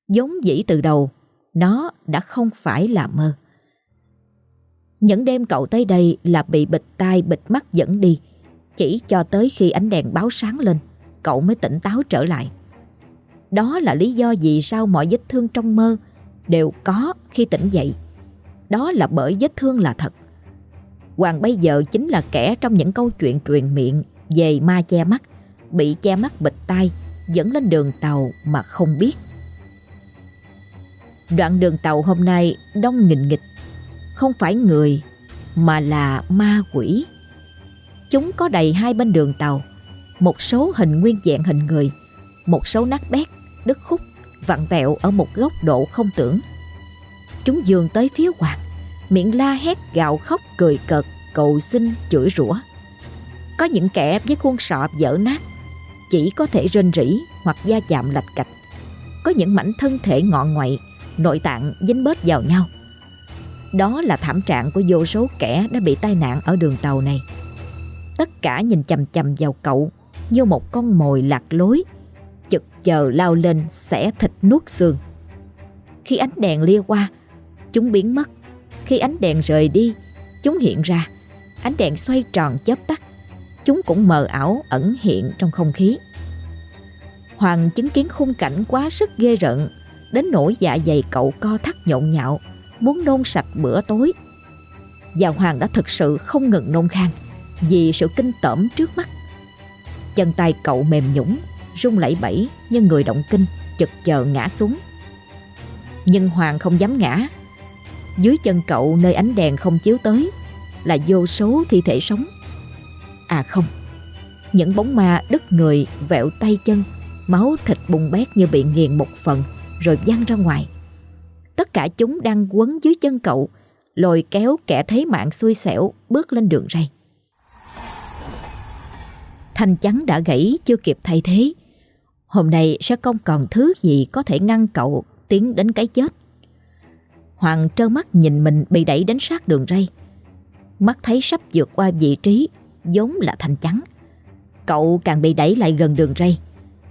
giống dĩ từ đầu, nó đã không phải là mơ. Những đêm cậu tới đây là bị bịt tai bịt mắt dẫn đi, chỉ cho tới khi ánh đèn báo sáng lên, cậu mới tỉnh táo trở lại. Đó là lý do vì sao mọi vết thương trong mơ đều có khi tỉnh dậy. Đó là bởi vết thương là thật. Hoàng bây giờ chính là kẻ trong những câu chuyện truyền miệng về ma che mắt, bị che mắt bịt tai, dẫn lên đường tàu mà không biết. Đoạn đường tàu hôm nay đông nghìn nghịch, không phải người mà là ma quỷ. Chúng có đầy hai bên đường tàu, một số hình nguyên dạng hình người, một số nát bét, đứt khúc, vặn vẹo ở một góc độ không tưởng. Chúng dường tới phía Hoàng, miệng la hét gạo khóc cười cợt, cầu xin chửi rủa. Có những kẻ với khuôn sọ dở nát, chỉ có thể rên rỉ hoặc da chạm lạch cạch. Có những mảnh thân thể ngọ ngoại, nội tạng dính bết vào nhau. Đó là thảm trạng của vô số kẻ đã bị tai nạn ở đường tàu này. Tất cả nhìn chầm chầm vào cậu như một con mồi lạc lối, chực chờ lao lên xẻ thịt nuốt xương. Khi ánh đèn lia qua, chúng biến mất. Khi ánh đèn rời đi, chúng hiện ra. Ánh đèn xoay tròn chớp tắt, chúng cũng mờ ảo ẩn hiện trong không khí. Hoàng chứng kiến khung cảnh quá sức ghê rợn, đến nỗi dạ dày cậu co thắt nhộn nhạo, muốn nôn sạch bữa tối. Và Hoàng đã thực sự không ngừng nôn khan vì sự kinh tởm trước mắt. Chân tay cậu mềm nhũng, rung lẩy bẩy như người động kinh, chực chờ ngã xuống. Nhưng Hoàng không dám ngã. Dưới chân cậu nơi ánh đèn không chiếu tới là vô số thi thể sống. À không, những bóng ma đứt người, vẹo tay chân, máu thịt bùng bét như bị nghiền một phần rồi văng ra ngoài. Tất cả chúng đang quấn dưới chân cậu, lôi kéo kẻ thấy mạng xui xẻo bước lên đường ray. Thanh chắn đã gãy chưa kịp thay thế. Hôm nay sẽ không còn thứ gì có thể ngăn cậu tiến đến cái chết. Hoàng trơ mắt nhìn mình bị đẩy đến sát đường ray. Mắt thấy sắp vượt qua vị trí giống là thanh chắn. Cậu càng bị đẩy lại gần đường ray.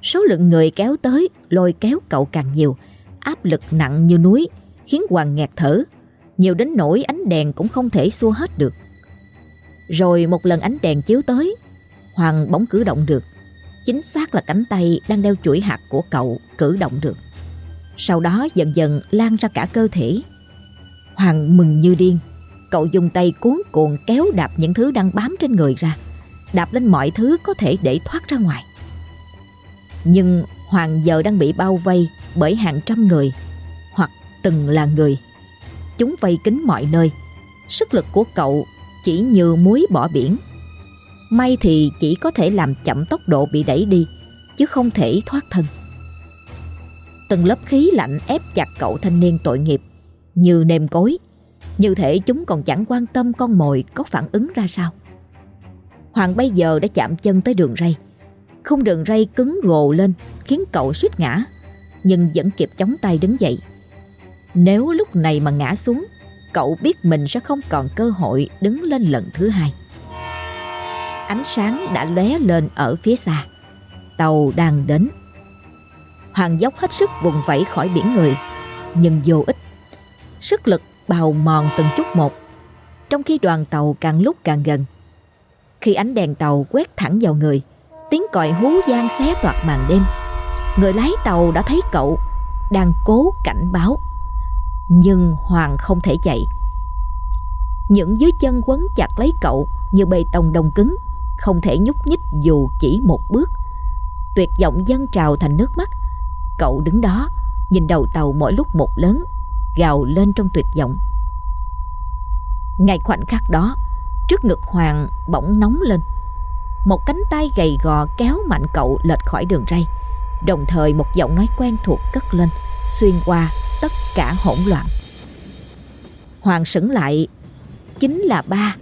Số lượng người kéo tới lôi kéo cậu càng nhiều, áp lực nặng như núi, khiến Hoàng nghẹt thở. Nhiều đến nỗi ánh đèn cũng không thể xua hết được. Rồi một lần ánh đèn chiếu tới, Hoàng bỗng cử động được. Chính xác là cánh tay đang đeo chuỗi hạt của cậu cử động được. Sau đó dần dần lan ra cả cơ thể. Hoàng mừng như điên. Cậu dùng tay cuốn cuồng kéo đạp những thứ đang bám trên người ra. Đạp lên mọi thứ có thể để thoát ra ngoài. Nhưng Hoàng giờ đang bị bao vây bởi hàng trăm người hoặc từng là người. Chúng vây kín mọi nơi. Sức lực của cậu chỉ như muối bỏ biển. May thì chỉ có thể làm chậm tốc độ bị đẩy đi, chứ không thể thoát thân. Từng lớp khí lạnh ép chặt cậu thanh niên tội nghiệp, như nêm cối. Như thể chúng còn chẳng quan tâm con mồi có phản ứng ra sao. Hoàng bây giờ đã chạm chân tới đường ray. Không đường ray cứng gồ lên khiến cậu suýt ngã, nhưng vẫn kịp chống tay đứng dậy. Nếu lúc này mà ngã xuống, cậu biết mình sẽ không còn cơ hội đứng lên lần thứ hai. Ánh sáng đã lóe lên ở phía xa. Tàu đang đến. Hoàng dốc hết sức vùng vẫy khỏi biển người, nhưng vô ích. Sức lực bào mòn từng chút một, trong khi đoàn tàu càng lúc càng gần. Khi ánh đèn tàu quét thẳng vào người, tiếng còi hú gian xé toạc màn đêm. Người lái tàu đã thấy cậu đang cố cảnh báo. Nhưng Hoàng không thể chạy. Những dưới chân quấn chặt lấy cậu như bê tông đông cứng, không thể nhúc nhích dù chỉ một bước. Tuyệt vọng dâng trào thành nước mắt. Cậu đứng đó, nhìn đầu tàu mỗi lúc một lớn, gào lên trong tuyệt vọng. Ngay khoảnh khắc đó, trước ngực Hoàng bỗng nóng lên. Một cánh tay gầy gò kéo mạnh cậu lệch khỏi đường ray. Đồng thời một giọng nói quen thuộc cất lên, xuyên qua tất cả hỗn loạn. Hoàng sững lại, chính là ba.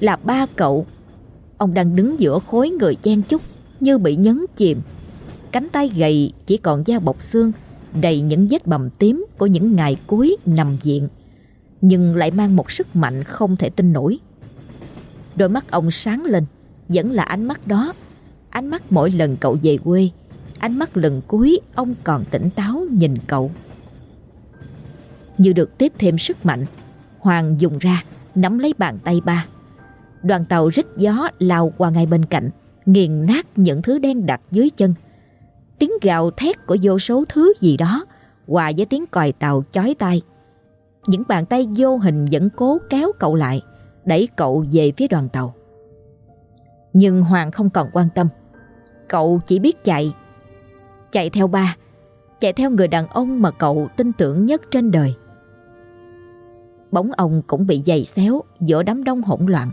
Là ba cậu. Ông đang đứng giữa khối người chen chúc như bị nhấn chìm. Cánh tay gầy chỉ còn da bọc xương, đầy những vết bầm tím của những ngày cuối nằm viện, nhưng lại mang một sức mạnh không thể tin nổi. Đôi mắt ông sáng lên, vẫn là ánh mắt đó, ánh mắt mỗi lần cậu về quê, Ánh mắt lần cuối ông còn tỉnh táo nhìn cậu. Như được tiếp thêm sức mạnh Hoàng dùng ra nắm lấy bàn tay ba. Đoàn tàu rít gió lao qua ngay bên cạnh Nghiền nát những thứ đen đặt dưới chân. Tiếng gào thét của vô số thứ gì đó Hòa với tiếng còi tàu chói tai. Những bàn tay vô hình vẫn cố kéo cậu lại Đẩy cậu về phía đoàn tàu. Nhưng Hoàng không còn quan tâm. Cậu chỉ biết chạy. Chạy theo ba, Chạy theo người đàn ông mà cậu tin tưởng nhất trên đời. Bóng ông cũng bị giày xéo giữa đám đông hỗn loạn.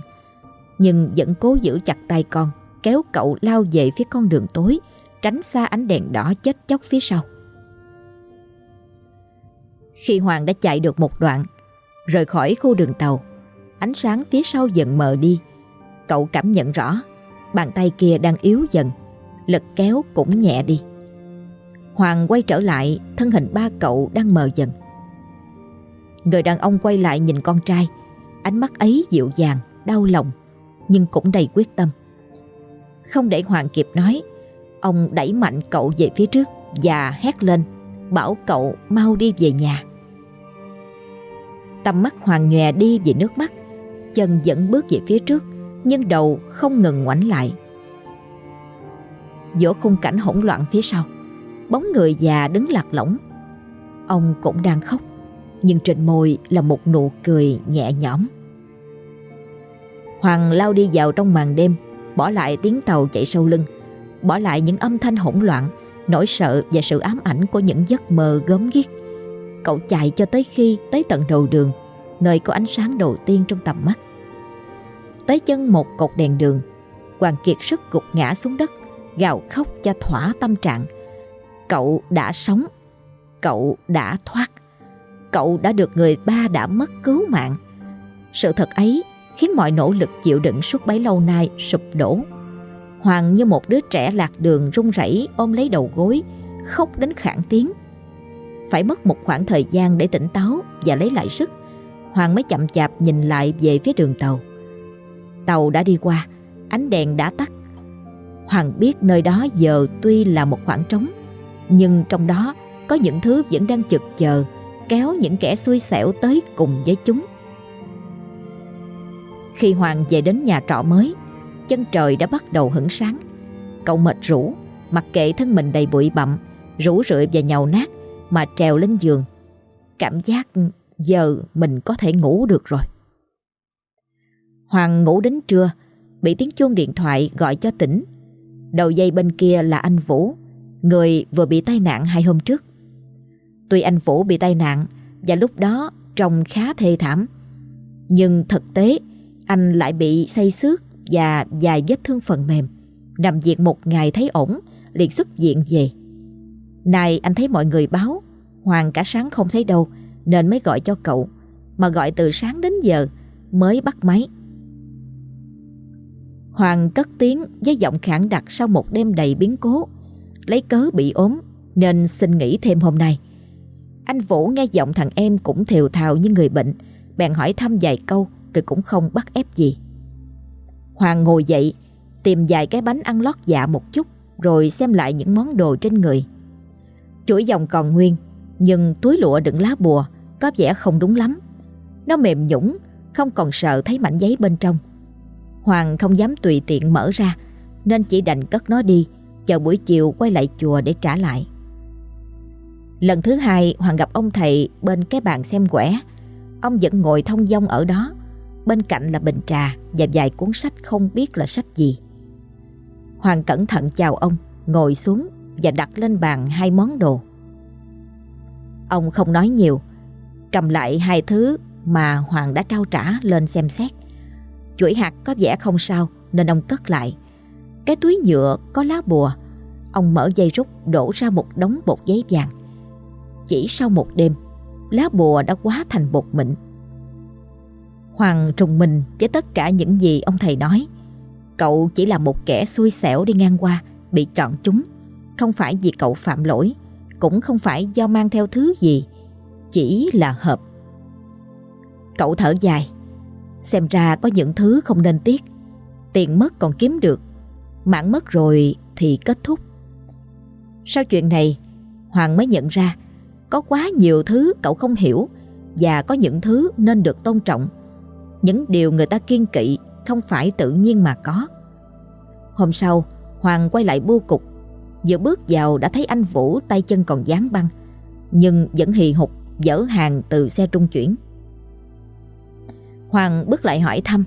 Nhưng vẫn cố giữ chặt tay con, Kéo cậu lao về phía con đường tối, Tránh xa ánh đèn đỏ chết chóc phía sau. Khi Hoàng đã chạy được một đoạn, Rời khỏi khu đường tàu, Ánh sáng phía sau dần mờ đi. Cậu cảm nhận rõ Bàn tay kia đang yếu dần. Lực kéo cũng nhẹ đi. Hoàng quay trở lại, Thân hình ba cậu đang mờ dần. Người đàn ông quay lại nhìn con trai. Ánh mắt ấy dịu dàng, Đau lòng, Nhưng cũng đầy quyết tâm. Không để Hoàng kịp nói, Ông đẩy mạnh cậu về phía trước Và hét lên, Bảo cậu mau đi về nhà. Tầm mắt Hoàng nhòe đi về nước mắt, Chân vẫn bước về phía trước. Nhưng đầu không ngừng ngoảnh lại. Giữa khung cảnh hỗn loạn phía sau, Bóng người già đứng lạc lõng. Ông cũng đang khóc, Nhưng trên môi là một nụ cười nhẹ nhõm. Hoàng lao đi vào trong màn đêm, Bỏ lại tiếng tàu chạy sâu lưng, Bỏ lại những âm thanh hỗn loạn, Nỗi sợ và sự ám ảnh của những giấc mơ gớm ghiếc. Cậu chạy cho tới khi tới tận đầu đường, Nơi có ánh sáng đầu tiên trong tầm mắt. Tới chân một cột đèn đường. Hoàng Kiệt sức gục ngã xuống đất, Gào khóc cho thỏa tâm trạng. Cậu đã sống, Cậu đã thoát, Cậu đã được người ba đã mất cứu mạng. Sự thật ấy khiến mọi nỗ lực chịu đựng suốt bấy lâu nay sụp đổ. Hoàng như một đứa trẻ lạc đường run rẩy ôm lấy đầu gối, Khóc đến khản tiếng. Phải mất một khoảng thời gian để tỉnh táo và lấy lại sức, Hoàng mới chậm chạp nhìn lại về phía đường tàu. Tàu đã đi qua Ánh đèn đã tắt Hoàng biết nơi đó giờ tuy là một khoảng trống nhưng trong đó có những thứ vẫn đang chực chờ kéo những kẻ xui xẻo tới cùng với chúng. Khi Hoàng về đến nhà trọ mới, chân trời đã bắt đầu hửng sáng. Cậu mệt rũ, mặc kệ thân mình đầy bụi bặm, rủ rượi và nhầu nát mà trèo lên giường. Cảm giác giờ mình có thể ngủ được rồi. Hoàng ngủ đến trưa, bị tiếng chuông điện thoại gọi cho tỉnh. Đầu dây bên kia là anh Vũ, người vừa bị tai nạn hai hôm trước. Tuy anh Vũ bị tai nạn và lúc đó trông khá thê thảm, nhưng thực tế anh lại bị say xước và dài vết thương phần mềm. Nằm viện một ngày thấy ổn, liền xuất viện về. Này anh thấy mọi người báo, Hoàng cả sáng không thấy đâu nên mới gọi cho cậu, mà gọi từ sáng đến giờ mới bắt máy. Hoàng cất tiếng với giọng khản đặc sau một đêm đầy biến cố lấy cớ bị ốm nên xin nghỉ thêm hôm nay. Anh Vũ nghe giọng thằng em cũng thều thào như người bệnh, bèn hỏi thăm vài câu rồi cũng không bắt ép gì. Hoàng ngồi dậy, tìm vài cái bánh ăn lót dạ một chút rồi xem lại những món đồ trên người. Chuỗi dòng còn nguyên, nhưng túi lụa đựng lá bùa có vẻ không đúng lắm. Nó mềm nhũng, không còn sợ thấy mảnh giấy bên trong. Hoàng không dám tùy tiện mở ra nên chỉ đành cất nó đi chờ buổi chiều quay lại chùa để trả lại. Lần thứ hai Hoàng gặp ông thầy bên cái bàn xem quẻ. Ông vẫn ngồi thông dong ở đó. Bên cạnh là bình trà và vài cuốn sách không biết là sách gì. Hoàng cẩn thận chào ông, ngồi xuống và đặt lên bàn hai món đồ. Ông không nói nhiều, cầm lại hai thứ mà Hoàng đã trao trả lên xem xét. Chuỗi hạt có vẻ không sao, nên ông cất lại. Cái túi nhựa có lá bùa. Ông mở dây rút đổ ra một đống bột giấy vàng. Chỉ sau một đêm, Lá bùa đã quá thành bột mịn. Hoàng trùng mình với tất cả những gì ông thầy nói. Cậu chỉ là một kẻ xui xẻo đi ngang qua, Bị chọn chúng. Không phải vì cậu phạm lỗi, Cũng không phải do mang theo thứ gì, Chỉ là hợp. Cậu thở dài. Xem ra có những thứ không nên tiếc Tiền mất còn kiếm được Mãn mất rồi thì kết thúc Sau chuyện này, Hoàng mới nhận ra có quá nhiều thứ cậu không hiểu và có những thứ nên được tôn trọng. Những điều người ta kiên kỵ không phải tự nhiên mà có. Hôm sau, Hoàng quay lại bưu cục. Vừa bước vào đã thấy anh Vũ tay chân còn dán băng, nhưng vẫn hì hục dỡ hàng từ xe trung chuyển. Hoàng bước lại hỏi thăm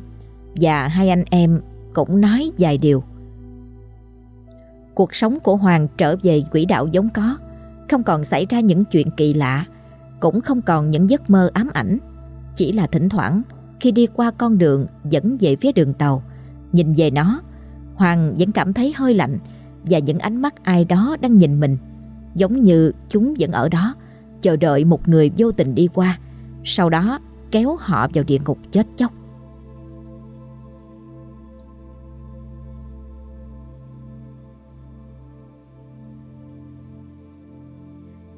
và hai anh em cũng nói vài điều. Cuộc sống của Hoàng trở về quỹ đạo giống có, không còn xảy ra những chuyện kỳ lạ, cũng không còn những giấc mơ ám ảnh. Chỉ là thỉnh thoảng khi đi qua con đường dẫn về phía đường tàu, nhìn về nó, Hoàng vẫn cảm thấy hơi lạnh và những ánh mắt ai đó đang nhìn mình, giống như chúng vẫn ở đó, chờ đợi một người vô tình đi qua, sau đó kéo họ vào địa ngục chết chóc.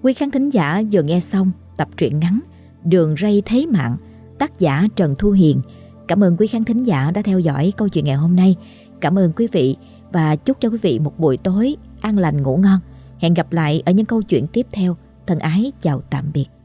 Quý khán thính giả vừa nghe xong tập truyện ngắn Đường ray thế mạng, tác giả Trần Thu Hiền. Cảm ơn quý khán thính giả đã theo dõi câu chuyện ngày hôm nay. Cảm ơn quý vị và chúc cho quý vị một buổi tối an lành ngủ ngon. Hẹn gặp lại ở những câu chuyện tiếp theo. Thân ái, chào tạm biệt.